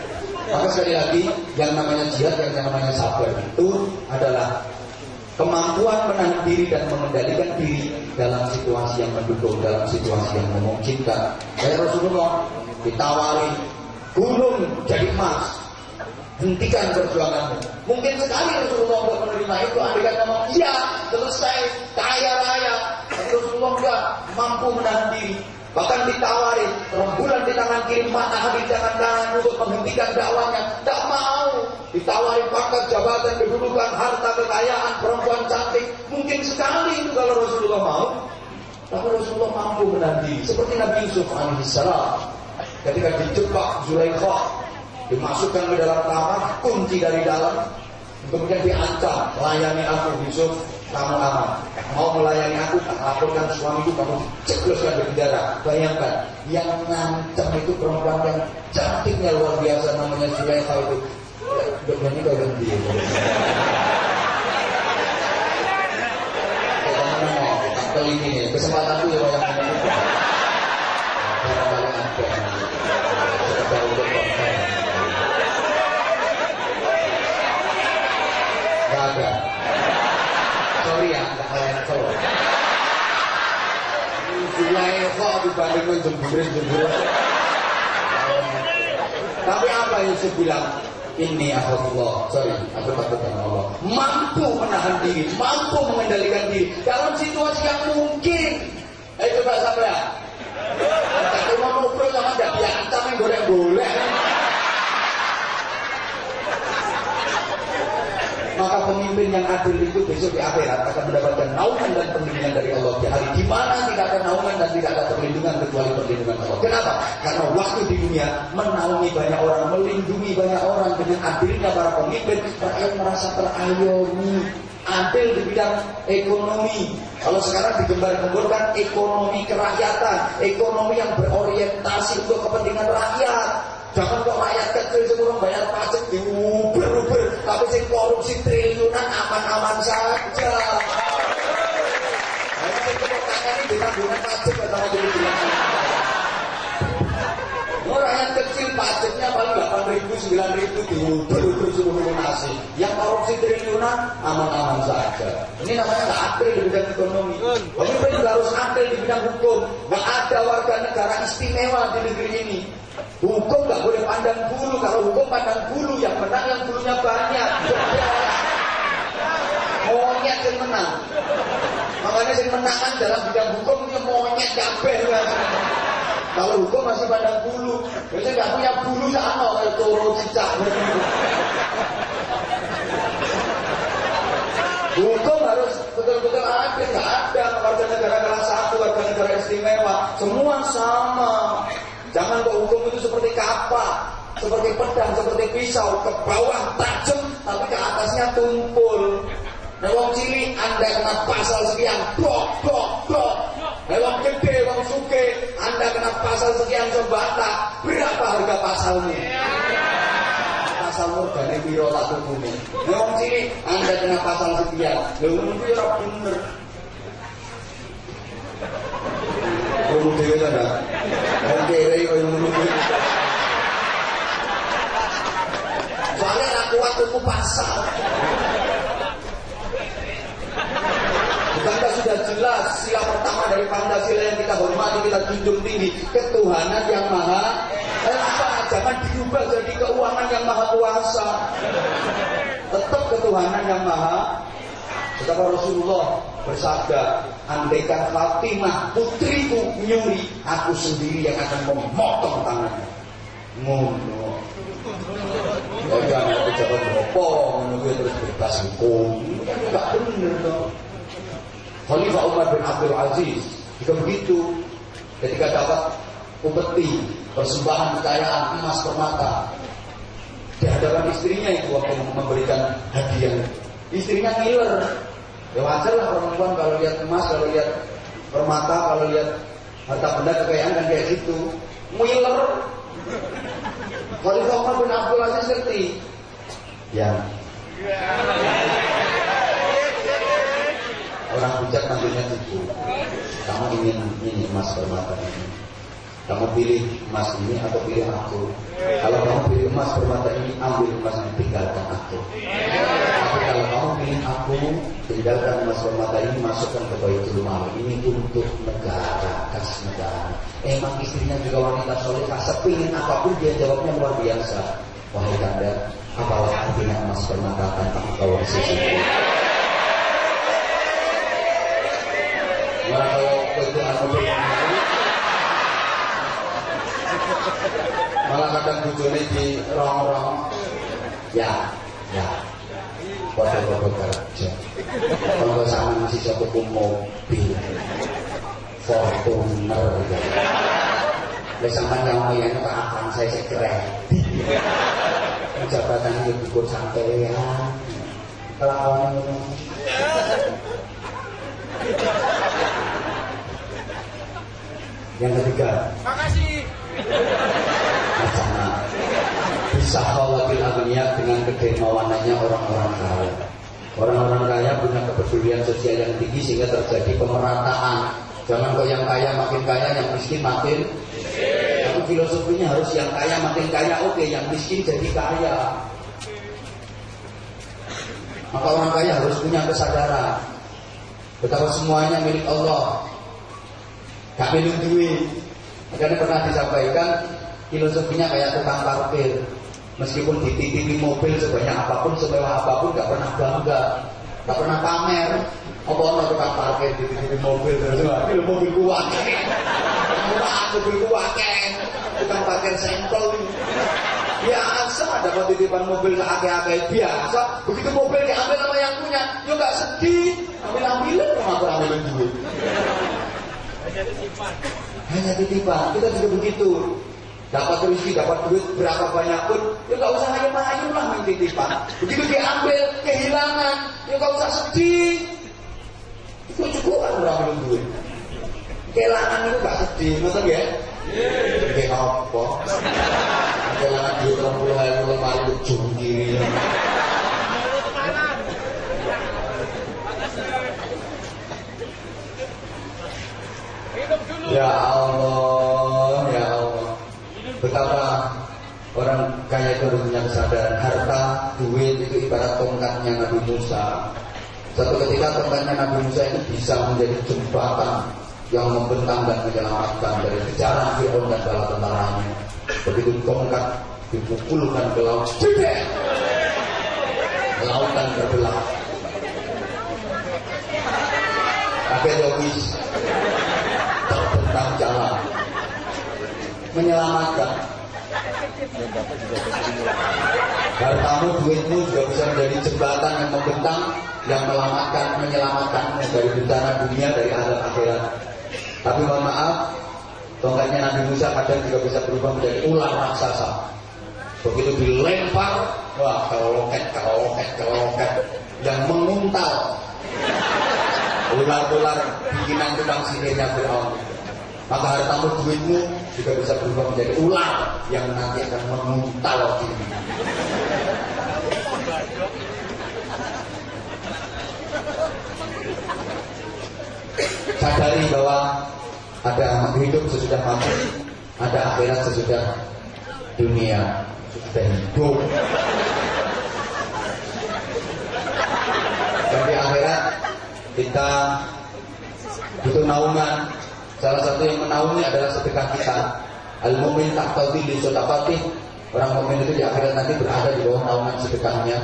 Maka sekali lagi, yang namanya jihad, yang namanya sabar itu adalah kemampuan menahan diri dan mengendalikan diri dalam situasi yang mendukung, dalam situasi yang memungkinkan. Kayak Rasulullah ditawari gunung jadi emas, hentikan perjuanganmu. Mungkin sekali Rasulullah untuk menerima itu, andai kata ngomong iya, selesai, kaya raya. Rasulullah enggak mampu menahan diri. Bahkan ditawari rembulan di tangan kiri, mana di tangan untuk menghentikan dakwanya. Tak mau. Ditawari pangkat jabatan, kedudukan, harta, kekayaan, perempuan cantik. Mungkin sekali itu kalau Rasulullah mau. Tapi Rasulullah mampu menahan diri. Seperti Nabi Yusuf alaihissalam. Ketika dijebak Zulaikha dimasukkan ke dalam kamar, kunci dari dalam, kemudian diancam, layani aku Yusuf, kamu aman. Mau melayani aku, tak laporkan suamiku, kamu cekloskan di penjara. Bayangkan, yang ngancam itu perempuan yang cantiknya luar biasa, namanya Zulaikha itu. Dokter ini kau ganti. Kesempatan itu ya yang dibanding. Tapi apa Yusuf bilang? Ini Allah, sorry, aku takut sama Allah. Mampu menahan diri, mampu mengendalikan diri dalam situasi yang mungkin. Eh coba sampai ya. Tapi mau ngobrol sama dia, diantam yang golek-golek. Maka pemimpin yang adil itu besok di akhirat akan mendapatkan naungan dan perlindungan dari Allah di hari di mana tidak ada naungan dan tidak ada perlindungan kecuali perlindungan Allah. Kenapa? Karena waktu di dunia menaungi banyak orang, melindungi banyak orang dengan adilnya para pemimpin, rakyat merasa terayomi, adil di bidang ekonomi. Kalau sekarang digembar-gemborkan ekonomi kerakyatan, ekonomi yang berorientasi untuk kepentingan rakyat. Jangan kok rakyat kecil semua bayar pajak diuber-uber, tapi sing korupsi triliunan aman-aman saja. Nah, sing kepokoknya ini ditanggungan pajak atau jadi bilang. Oh, rakyat kecil pajaknya paling 8 ribu, 9 ribu diuber-uber seluruh lunasi. Yang korupsi triliunan aman-aman saja. Ini namanya nggak adil di bidang ekonomi. Pemimpin juga harus adil di bidang hukum. Nggak ada warga negara istimewa di negeri ini. Hukum nggak boleh pandang bulu. Kalau hukum pandang bulu, yang menang yang bulunya banyak. Monyet yang menang. Makanya yang menang kan dalam bidang hukum itu monyet kabeh kan. Kalau hukum masih pandang bulu, biasanya nggak punya bulu sama kayak toro cicak. Hukum harus betul-betul adil, nggak ada warga negara kelas satu, warga negara istimewa, semua sama. Jangan kok hukum itu seperti kapak, seperti pedang, seperti pisau, ke bawah tajam, tapi ke atasnya tumpul. Nah, wong cilik Anda kena pasal sekian, blok, blok, blok. Nah, wong gede, suke, Anda kena pasal sekian sebata. Berapa harga pasalnya? Pasal murgane piro tak tukune. Nah, cilik Anda kena pasal sekian. Lha ngono kuwi bener. Ngono dhewe ta, Ndak? Wong kere kuwi. Soalnya aku kuat tuku pasal. Bukankah sudah jelas sila pertama dari Pancasila yang kita hormati, kita junjung tinggi ketuhanan yang maha esa. Jangan diubah jadi keuangan yang maha kuasa. Tetap ketuhanan yang maha Betapa Rasulullah bersabda, andaikan Fatimah putriku nyuri, aku sendiri yang akan memotong tangannya. Ngono. Ya jangan pejabat berapa, menunggu terus bebas hukum. Enggak benar dong. Khalifah Umar bin Abdul Aziz juga begitu ketika dapat upeti persembahan kekayaan emas permata di hadapan istrinya itu waktu memberikan hadiah istrinya ngiler ya wajar lah perempuan kalau lihat emas kalau lihat permata kalau lihat harta benda kekayaan kan kayak gitu. Ngiler Khalifah Umar bin Abdul Aziz ngerti? Ya. Orang bijak nantinya itu kamu ingin ini emas permata ini kamu pilih emas ini atau pilih aku? Kalau kamu pilih emas permata ini ambil emas ini tinggalkan aku. Tapi kalau kamu pilih aku tinggalkan emas permata ini masukkan ke baitul mal ini untuk negara kas negara. Emang istrinya juga wanita soleh sepingin apa pun dia jawabnya luar biasa. Wahai kanda apalah artinya emas permata tanpa engkau di sisi Malah kalau itu anu malah kadang bujone di rong-rong ya ya foto-foto kerja kalau sama masih satu mobil Fortuner ya sampai yang mau yang akan saya kredit Jabatan itu dikur santai ya. Kelakuan itu. Yang ketiga, Makasih. Bisa khawatir agnia dengan kedermawanannya orang-orang kaya. Orang-orang kaya punya kepedulian sosial yang tinggi sehingga terjadi pemerataan. Jangan kok yang kaya makin kaya, yang miskin makin. Tapi filosofinya harus yang kaya makin kaya, oke, yang miskin jadi kaya. Maka orang kaya harus punya kesadaran betapa semuanya milik Allah. Gak milik. Makanya pernah disampaikan filosofinya kayak tukang parkir. Meskipun dititipi mobil sebanyak apa pun, semewah apa pun, gak pernah bangga, gak pernah pamer. Apa orang tukang parkir dititipi mobil terus mobil mobil kuat, murah mobil kuat tukang parkir sampel. Biasa dapat titipan mobil seake-ake biasa. Begitu mobil diambil sama yang punya, ya gak sedih. Ambil-ambilan sama aku ambil duit. Hanya titipan. Kita juga begitu. Dapat rezeki, dapat duit berapa banyak pun, ya gak usah ayam-ayam lah main titipan. Begitu diambil, kehilangan, ya gak usah sedih. Itu cukup kan orang ambil duit. Kehilangan itu gak sedih, ngerti ya? Kayak apa? Kehilangan duit orang lima ribu, jum kiri. Ya Allah, ya Allah. Betapa orang kaya itu harus punya kesadaran harta, duit itu ibarat tongkatnya Nabi Musa. Satu ketika tongkatnya Nabi Musa itu bisa menjadi jembatan yang membentang dan menyelamatkan dari kejaran Fir'aun dan bala tentaranya. Begitu tongkat dipukulkan ke laut, tidak. Lautan terbelah. Kakek Yogis terbentang jalan menyelamatkan. Hartamu duitmu juga bisa menjadi jembatan yang membentang yang melamatkan menyelamatkanmu dari bencana dunia dari akhirat akhirat. Tapi mohon maaf tongkatnya Nabi Musa kadang juga bisa berubah menjadi ular raksasa. Begitu dilempar wah keloket keloket keloket dan menguntal. Ular-ular bikinan tukang sihirnya Fir'aun maka hartamu duitmu juga bisa berubah menjadi ular yang nanti akan menguntal diri. Sadari bahwa ada hidup sesudah mati, ada akhirat sesudah dunia, sesudah hidup. Di akhirat kita butuh naungan Salah satu yang menaungi adalah sedekah kita. Al mumin tak tahu di sodakati. Orang mukmin itu di akhirat nanti berada di bawah naungan sedekahnya.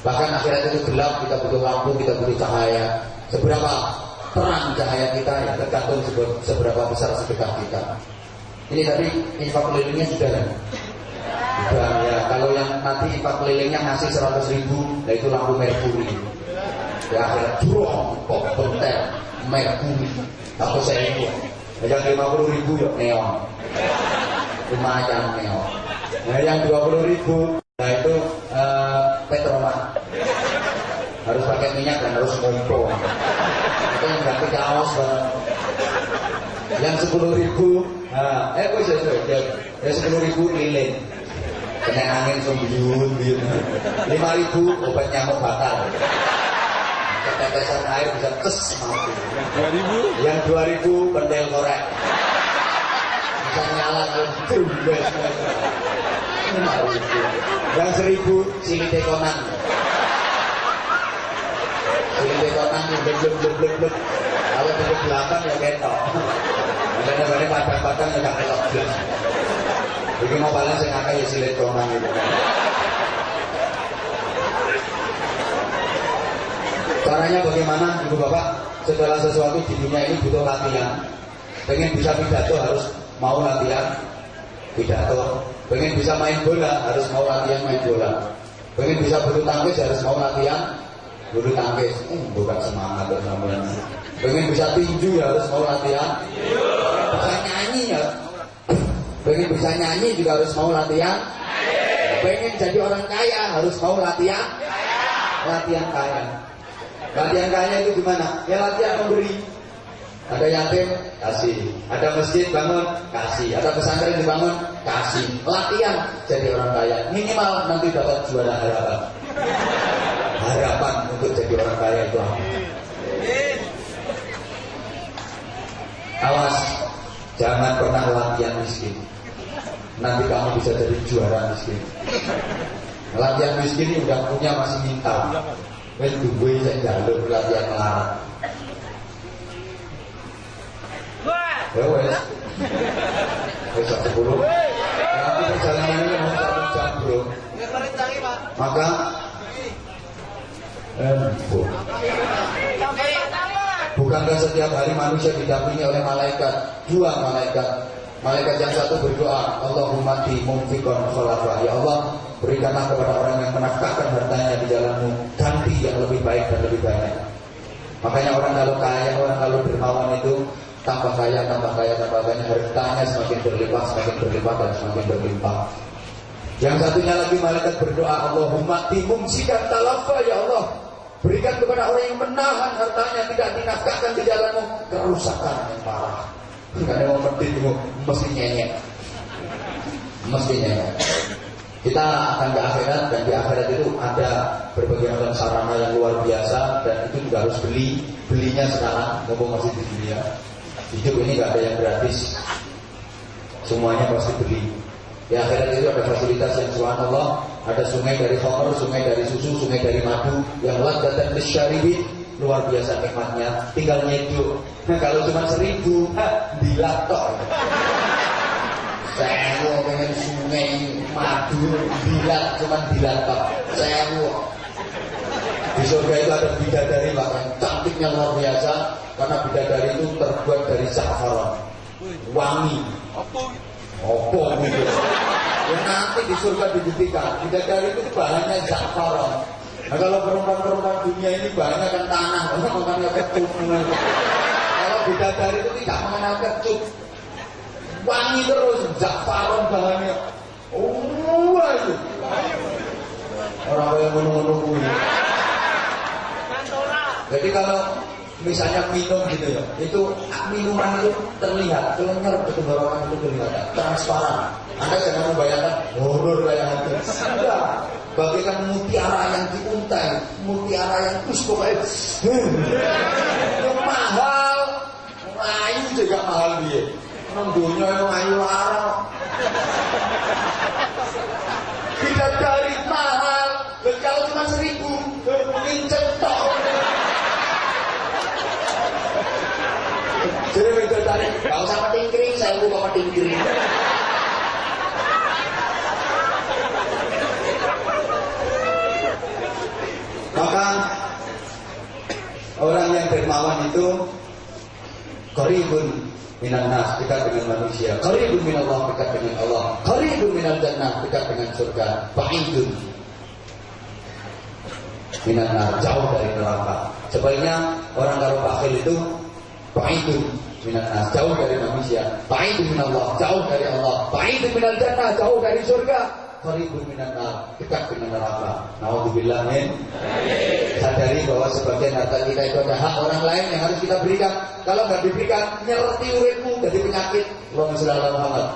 Bahkan akhirat itu gelap, kita butuh lampu, kita butuh cahaya. Seberapa terang cahaya kita ya tergantung seberapa besar sedekah kita. Ini tadi infak kelilingnya sudah kan? Sudah ya. Kalau yang nanti infak kelilingnya ngasih 100 ribu, nah itu lampu merkuri. Di akhirat durong, kok bentel, merkuri, takut saya yang 50 ribu yuk neon. Lumayan neon. Nah yang 20 ribu, nah itu uh, petroman. Harus pakai minyak dan harus ngumpul. Itu yang ganti kaos bareng. Yang 10 ribu, nah, eh kok ya, ya, ya 10 ribu lilin. Kena angin sembiun, lima ribu obat nyamuk batal ketetesan air bisa tes mati. Yang 2000? Yang 2000 pendel korek. Bisa nyala tumbes. Yang 1000 sili tekonan. Sili tekonan yang blek blek blek blek. Kalau di belakang ya ketok. Kadang-kadang padang-padang ya gak ketok blas. Iki mau balik sing akeh ya sili tekonan itu. Caranya bagaimana ibu bapak? Segala sesuatu di dunia ini butuh latihan. Pengen bisa pidato harus mau latihan pidato. Pengen bisa main bola harus mau latihan main bola. Pengen bisa bulu tangkis harus mau latihan bulu tangkis. Eh, bukan semangat namanya. Pengen bisa tinju harus mau latihan. Bisa nyanyi ya. Pengen bisa nyanyi juga harus mau latihan. pengen jadi orang kaya harus mau latihan latihan kaya latihan kaya itu gimana? Ya latihan memberi ada yatim kasih. Ada masjid bangun kasih. Ada pesantren dibangun kasih. Latihan jadi orang kaya. Minimal nanti dapat juara harapan. Harapan untuk jadi orang kaya itu apa? awas jangan pernah latihan miskin. Nanti kamu bisa jadi juara miskin. Latihan miskin ini udah punya masih minta Wes duwe saya jalur latihan melarat Ya wes. Wes jam 10. Nanti perjalanannya mau satu jam bro. Maka eh, bu. Bukankah setiap hari manusia didampingi oleh malaikat? Dua malaikat. Malaikat yang satu berdoa, Allahumma di mumfikon khalafa. Ya Allah, berikanlah kepada orang yang menafkahkan hartanya di jalanmu ganti yang lebih baik dan lebih banyak. Makanya orang kalau kaya, orang kalau dermawan itu tambah kaya, tambah kaya, tambah kaya, hartanya semakin berlimpah, semakin berlimpah dan semakin berlimpah. Yang satunya lagi malaikat berdoa, Allahumma dimungsikan talafa ya Allah. Berikan kepada orang yang menahan hartanya tidak dinafkahkan di jalanmu kerusakan yang parah. Tidak ada mau mesti nyenyek, mesti nyenyek. Kita akan ke akhirat dan di akhirat itu ada berbagai macam sarana yang luar biasa dan itu juga harus beli belinya sekarang mumpung masih di dunia. Hidup ini gak ada yang gratis. Semuanya pasti beli. Di akhirat itu ada fasilitas yang subhanallah, ada sungai dari khamr, sungai dari susu, sungai dari madu, yang dan lisyaribin, luar biasa nikmatnya, tinggal nyeduk. Nah kalau cuma seribu, dilatok. Saya pengen sungai madu, dilat, cuma dilatok. Saya di surga itu ada bidadari pak. Yang cantiknya luar biasa karena bidadari itu terbuat dari saffron wangi. Opo gitu ya nanti di surga dibuktikan. Bidadari itu bahannya saffron nah kalau perempuan-perempuan dunia ini bahannya kan tanah. Karena makannya kalau bidadari itu tidak mengenal kecut wangi terus saffron bahannya oh orang yang menunggu-nunggu jadi kalau misalnya minum gitu ya, itu minuman itu terlihat, kelengar ke tenggorokan itu terlihat, transparan. Anda jangan membayangkan horor kayak hantu. Enggak, bagaikan mutiara yang diuntai, mutiara yang terus pokoknya itu mahal, ayu juga mahal dia. Nang dunia yang ayu. Tidak dari mahal, kalau cuma seribu, mungkin cetok. Jadi tadi, gak usah petingkring, saya buka petingkring. Maka orang yang dermawan itu Qaribun minan nas dekat dengan manusia. Qaribun min Allah dekat dengan Allah. Qaribun minal jannah dekat dengan surga. Ba'idun minan nas jauh dari neraka. Sebaliknya orang kalau bakhil itu ba'idun minan nas jauh dari manusia. Ba'idun min Allah jauh dari Allah. Ba'idun minal jannah jauh dari surga. Qaribun minan nar dekat dengan neraka. Nauzubillah min sadari bahwa sebagian harta kita itu ada hak orang lain yang harus kita berikan. Kalau nggak diberikan, nyerti uripmu jadi penyakit. Allahumma sholli ala Muhammad.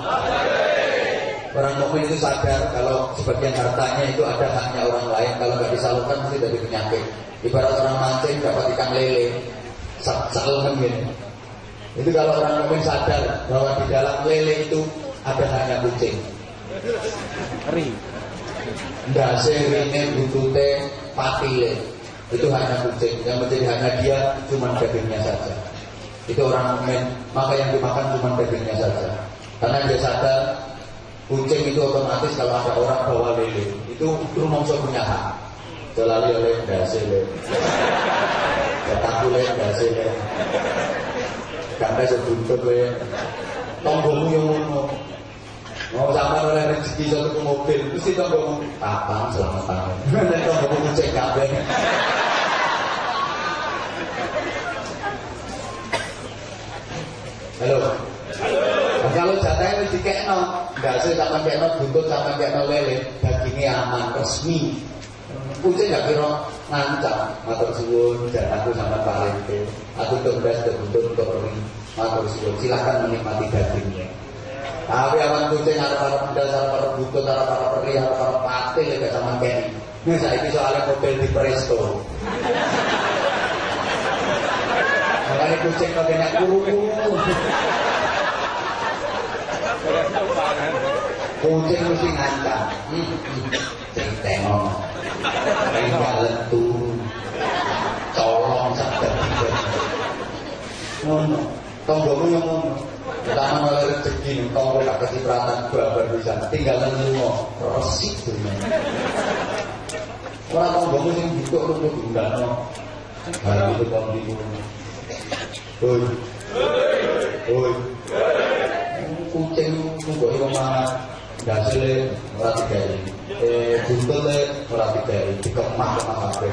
Orang mukmin itu sadar kalau sebagian hartanya itu ada haknya orang lain. Kalau nggak disalurkan mesti jadi penyakit. Ibarat orang mancing dapat ikan lele, salurkan gitu. Itu kalau orang mukmin sadar bahwa di dalam lele itu ada haknya kucing. Ri. Ndase rine buntute patile. Itu hanya kucing. Yang menjadi hanya dia cuma dagingnya saja. Itu orang mukmin. Maka yang dimakan cuma dagingnya saja. Karena dia sadar kucing itu otomatis kalau ada orang bawa lele itu rumongso punya hak. Selalu oleh ndase. Takule ndase le. Karena sebuntut le. Yang ngono. Mau sampai oleh rezeki satu ke mobil, mesti tonggo kapan selamat tahun. Nek tonggo ngecek kabeh. Halo. Halo. Kalau jatahnya wis dikekno. Ndase sampean kekno buntut sampean kekno lele, dagingnya aman resmi. Kucing gak kira ngancam, matur suwun dan aku sama Pak. Aku tumbas dan buntut untuk. Matur suwun, silahkan menikmati dagingnya. Tapi awan kucing arep-arep ndas arep-arep buntut arep-arep ri arep-arep patil gak sama kene. Ini saiki soalnya model di Presto. Makanya kucing kau kena kuru-kuru. Kucing mesti ngancam. Sing tengok. Enggak lentu. Colong sak dadi. Ngono. Tonggomu yang ngono. Kita malah begini, kalau mereka kasih perhatian dua baru di sana, tinggal nunggu prosik tuh. Orang tahu gak mungkin gitu, lu tuh no. Hari itu tahun ini. Hoi, hoi, kucing lu gak ikut mana? Dasile, ora kayak. Eh, buntutnya, merati kayak ini. Tiga mah, mah, mah.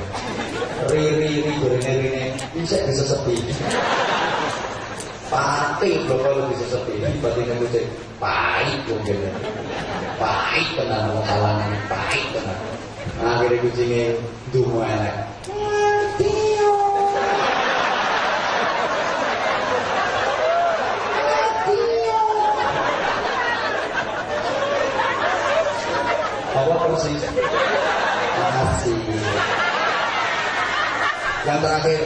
Riri, riri, riri, riri, riri, riri, riri, Pati lho kalau disesepi. Berarti kan kucing pahit mungkin. Pahit tenan wong salangan pahit tenan. Nah, akhirnya kucingnya dungu elek. Apa persis? Makasih. Yang terakhir.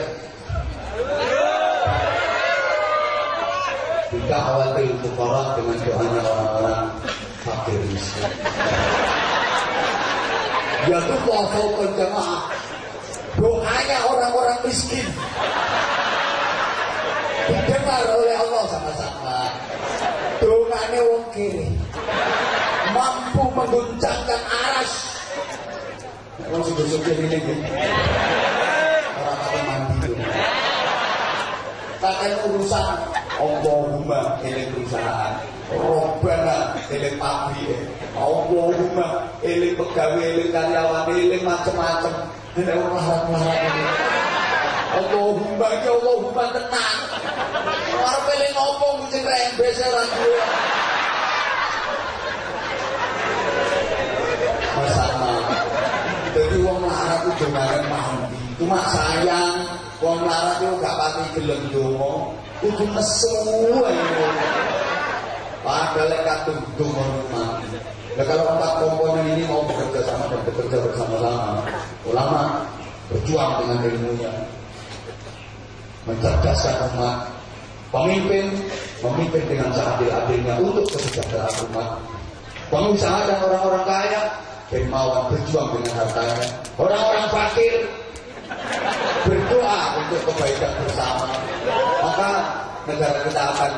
Khawatir fukara dengan doanya orang-orang fakir miskin. Yaitu wafau jamaah. Doanya orang-orang miskin. Didengar oleh Allah sama-sama. Dongane wong kiri mampu mengguncangkan aras. Orang sudah-sudah ini. Orang kata mandi. Takkan urusan Allahumma eling perusahaan. Robbana eling pabrik. Allahumma eling pegawai, eling karyawan, eling macam-macam. Ini orang larat-larat ini. Allahumma ya Allahumma tenang. Orang eling ngomong kucing rembes orang tua. bersama. Jadi wong larat itu jangan mandi. Cuma sayang, wong larat itu gak pati gelem dongo, kudu nesu. Padahal kadung dongo mandi. Nah kalau empat komponen ini mau bekerja sama dan bekerja bersama-sama, ulama berjuang dengan ilmunya, mencerdaskan umat, pemimpin memimpin dengan seadil-adilnya untuk kesejahteraan umat, pengusaha dan orang-orang kaya dermawan berjuang dengan hartanya. Orang-orang fakir berdoa untuk kebaikan bersama. Maka negara kita akan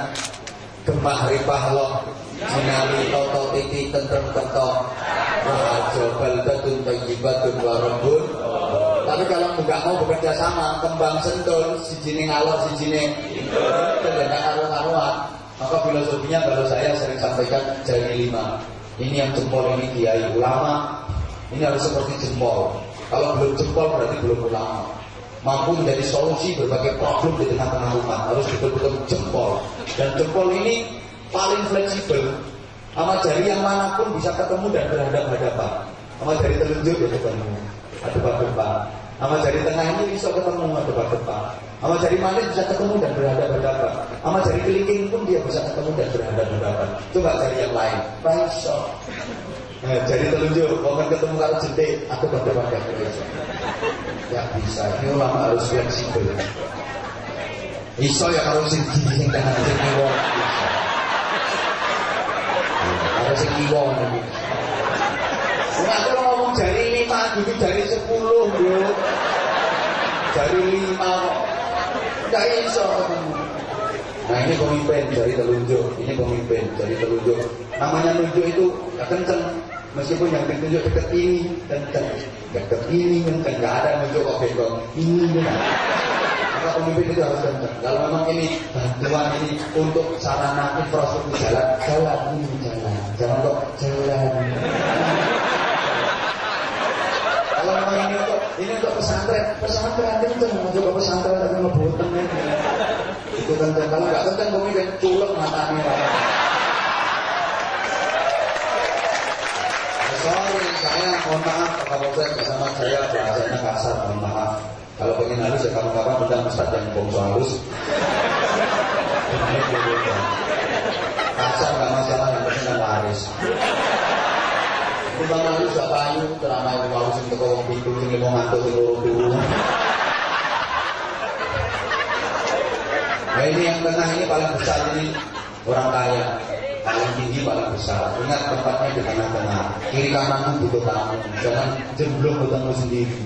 gemah ripah loh. Sinali toto titi tentrem keto Rahajo baldatun tayyibatun warambun Tapi kalau nggak mau bekerja sama Kembang sentul, si jini ngalor, si jini tidak karuan-karuan Maka filosofinya kalau saya sering sampaikan jari lima. Ini yang jempol ini kiai ulama. Ini harus seperti jempol kalau belum jempol berarti belum ulama mampu menjadi solusi berbagai problem di tengah-tengah umat harus betul-betul jempol. Dan jempol ini paling fleksibel. Sama jari yang mana pun bisa ketemu dan berhadapan-hadapan sama jari telunjuk ya ketemu depan-depan sama jari tengah ini bisa ketemu depan-depan sama jari manis bisa ketemu dan berhadapan-hadapan sama jari kelingking pun dia bisa ketemu dan berhadapan-hadapan coba jari yang lain. Bisa Nah, jari telunjuk, kalau ketemu kalau jentik, aku berdebat gak bisa. Ini ulama harus fleksibel. Iso ya kalau sing gini sing kanan sing kiwa. Kalau sing kiwa nanti. Nah, kalau ngomong jari lima, gitu jari sepuluh, bro. Jari lima kok. Gak iso. Nah ini pemimpin dari telunjuk, ini pemimpin dari telunjuk. Namanya nunjuk itu gak kenceng, meskipun yang ditunjuk dekat ini kenceng, dekat ini kenceng, gak ada nunjuk kok bengkok. Ini benar. Maka pemimpin itu harus kenceng. Kalau memang ini bantuan ini untuk sarana infrastruktur jalan, jalan ini jalan, jangan kok jalan. Kalau memang ini untuk ini untuk pesantren, pesantren kenceng, ke pesantren tapi ngebutan kentang kalau nggak. Tentang bumi dan culek mata merah sorry saya mohon maaf Pak saya bersama saya bahasanya kasar mohon maaf. Kalau pengen halus ya kapan-kapan undang Ustaz yang bongso halus. Kasar nggak masalah yang penting kan nggak laris halus siapa payu, terama yang mau sing teko wong pintu mau ngantuk Nah ini yang tengah ini paling besar ini orang kaya. Paling tinggi paling besar. Ingat tempatnya di tengah-tengah. Kiri kananmu butuh kamu jangan jemblong butuhmu sendiri.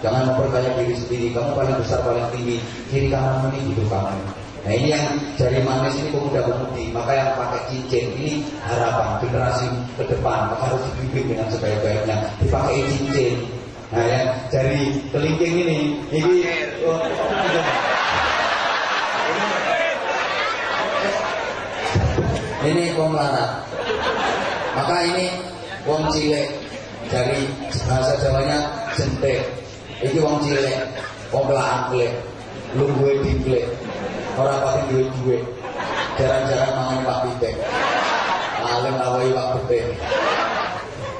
Jangan memperkaya diri sendiri. Kamu paling besar paling tinggi. Kiri kananmu ini butuh kamu nah ini yang jari manis ini pemuda pemudi. Maka yang pakai cincin ini harapan generasi ke depan maka harus dibimbing dengan sebaik-baiknya. Dipakai cincin. Nah yang jari kelingking ini ini oh, ini wong larat. Maka ini wong cilik dari bahasa Jawanya jentik. Iki wong cilik, wong pelangklik, lungguhe dingklik. Ora pati duwe. Jarang-jarang mangan Pak Pitik. Alim awai Pak Pitik.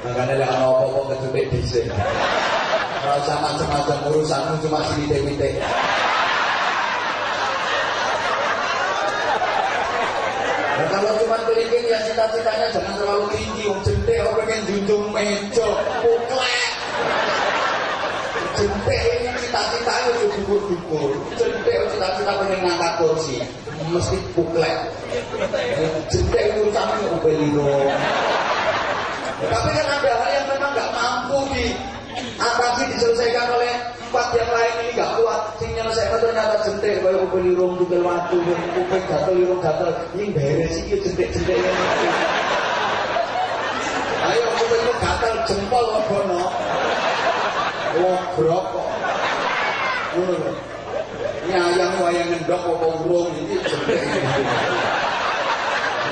Makanya lek ana apa-apa kecutik dhisik. Ora usah macam-macam urusanmu cuma sithik-sithik. Nah, kalau cuma kelingking ya cita-citanya jangan terlalu tinggi. Wong jentik orang pengen junjung meja, puklek. Jentik ini cita-citanya udah dukur-dukur. Jentik cita-cita pengen ngangkat kursi, mesti puklek. Jentik itu urusannya mobil Tapi kan ada hal yang memang nggak mampu di atasi diselesaikan oleh empat yang lain ini nggak kuat. Sing nyelesaikan ternyata jentik. Kaya kuping lirung tukel watu kuping gatel lirung gatel. Ini beres iki jentik-jentik. Ayo kuping gatel jempol ngono wah brok kok. Ngono ayam wayang ngendok apa urung ini jentik.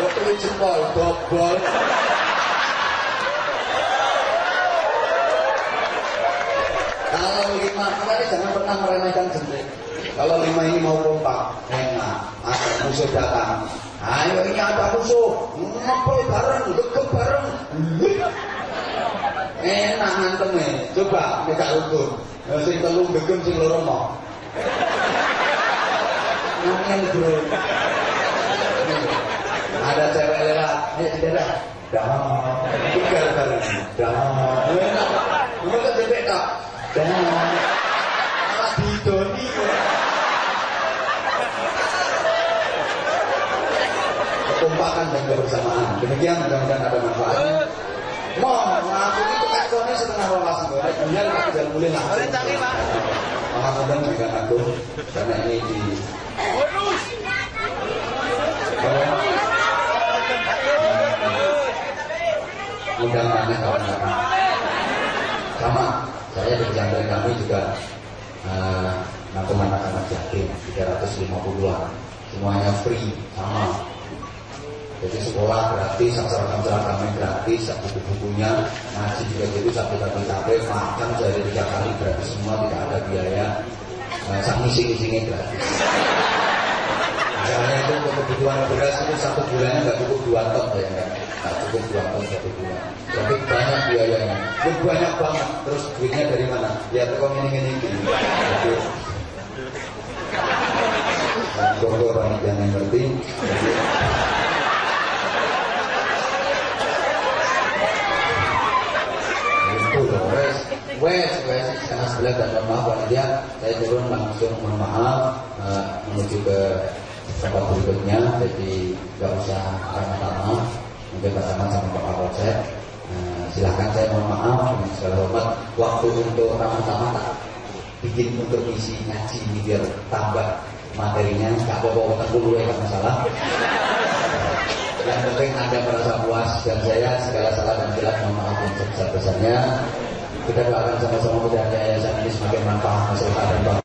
Kok jempol dobol Kalau lima, makanya jangan pernah meremehkan jentik. Kalau lima ini mau kompak, enak. Ada musuh datang. Ayo ini ada musuh, ngepel bareng, gegep bareng. Enak ngantem Coba mereka rukun. Sing telu gegem sing loro mau. Nangin bro. Ada cewek lewat, ayo tidak Dah, tinggal bareng. Dah, enak. Mereka jentik tak? Dan malah didoni Kekompakan dan kebersamaan. Demikian mudah-mudahan ada manfaatnya. Mau ngaku itu aksonnya setengah wawas Kemudian aku jalan mulai langsung. Mudah-mudahan juga aku Karena ini di Mudah-mudahan kawan-kawan. Sama saya di pesantren kami juga uh, nampung anak-anak yatim 350-an semuanya free sama jadi sekolah gratis, aksara-aksara kami gratis, buku-bukunya, ngaji juga gitu, satu kali capek, makan sehari tiga kali gratis semua, tidak ada biaya, uh, sang ngisi-ngisinya gratis. Misalnya itu untuk kebutuhan beras itu satu bulannya nggak cukup dua ton ya? Nggak cukup dua ton satu bulan. Tapi banyak biayanya. Itu banyak banget. Terus duitnya dari mana? Ya toko ini ini ini. Jadi Gue orang yang ngerti. Jadi, itu loh, wes, wes, setengah sebelah dan maaf panitia, saya turun langsung mohon maaf uh, menuju ke tempat berikutnya, jadi nggak usah lama-lama, mungkin pasangan sama Pak Kapolsek. Uh, silahkan saya mohon maaf dengan segala hormat, waktu untuk ramah-ramah tak bikin untuk isi ngaji ini biar tambah materinya, nggak apa-apa otak dulu ya masalah. Yang penting Anda merasa puas dan saya segala salah dan jelas mohon maaf yang sebesar-besarnya. Kita doakan sama-sama mudah-mudahan yayasan ini semakin manfaat masyarakat dan bangsa.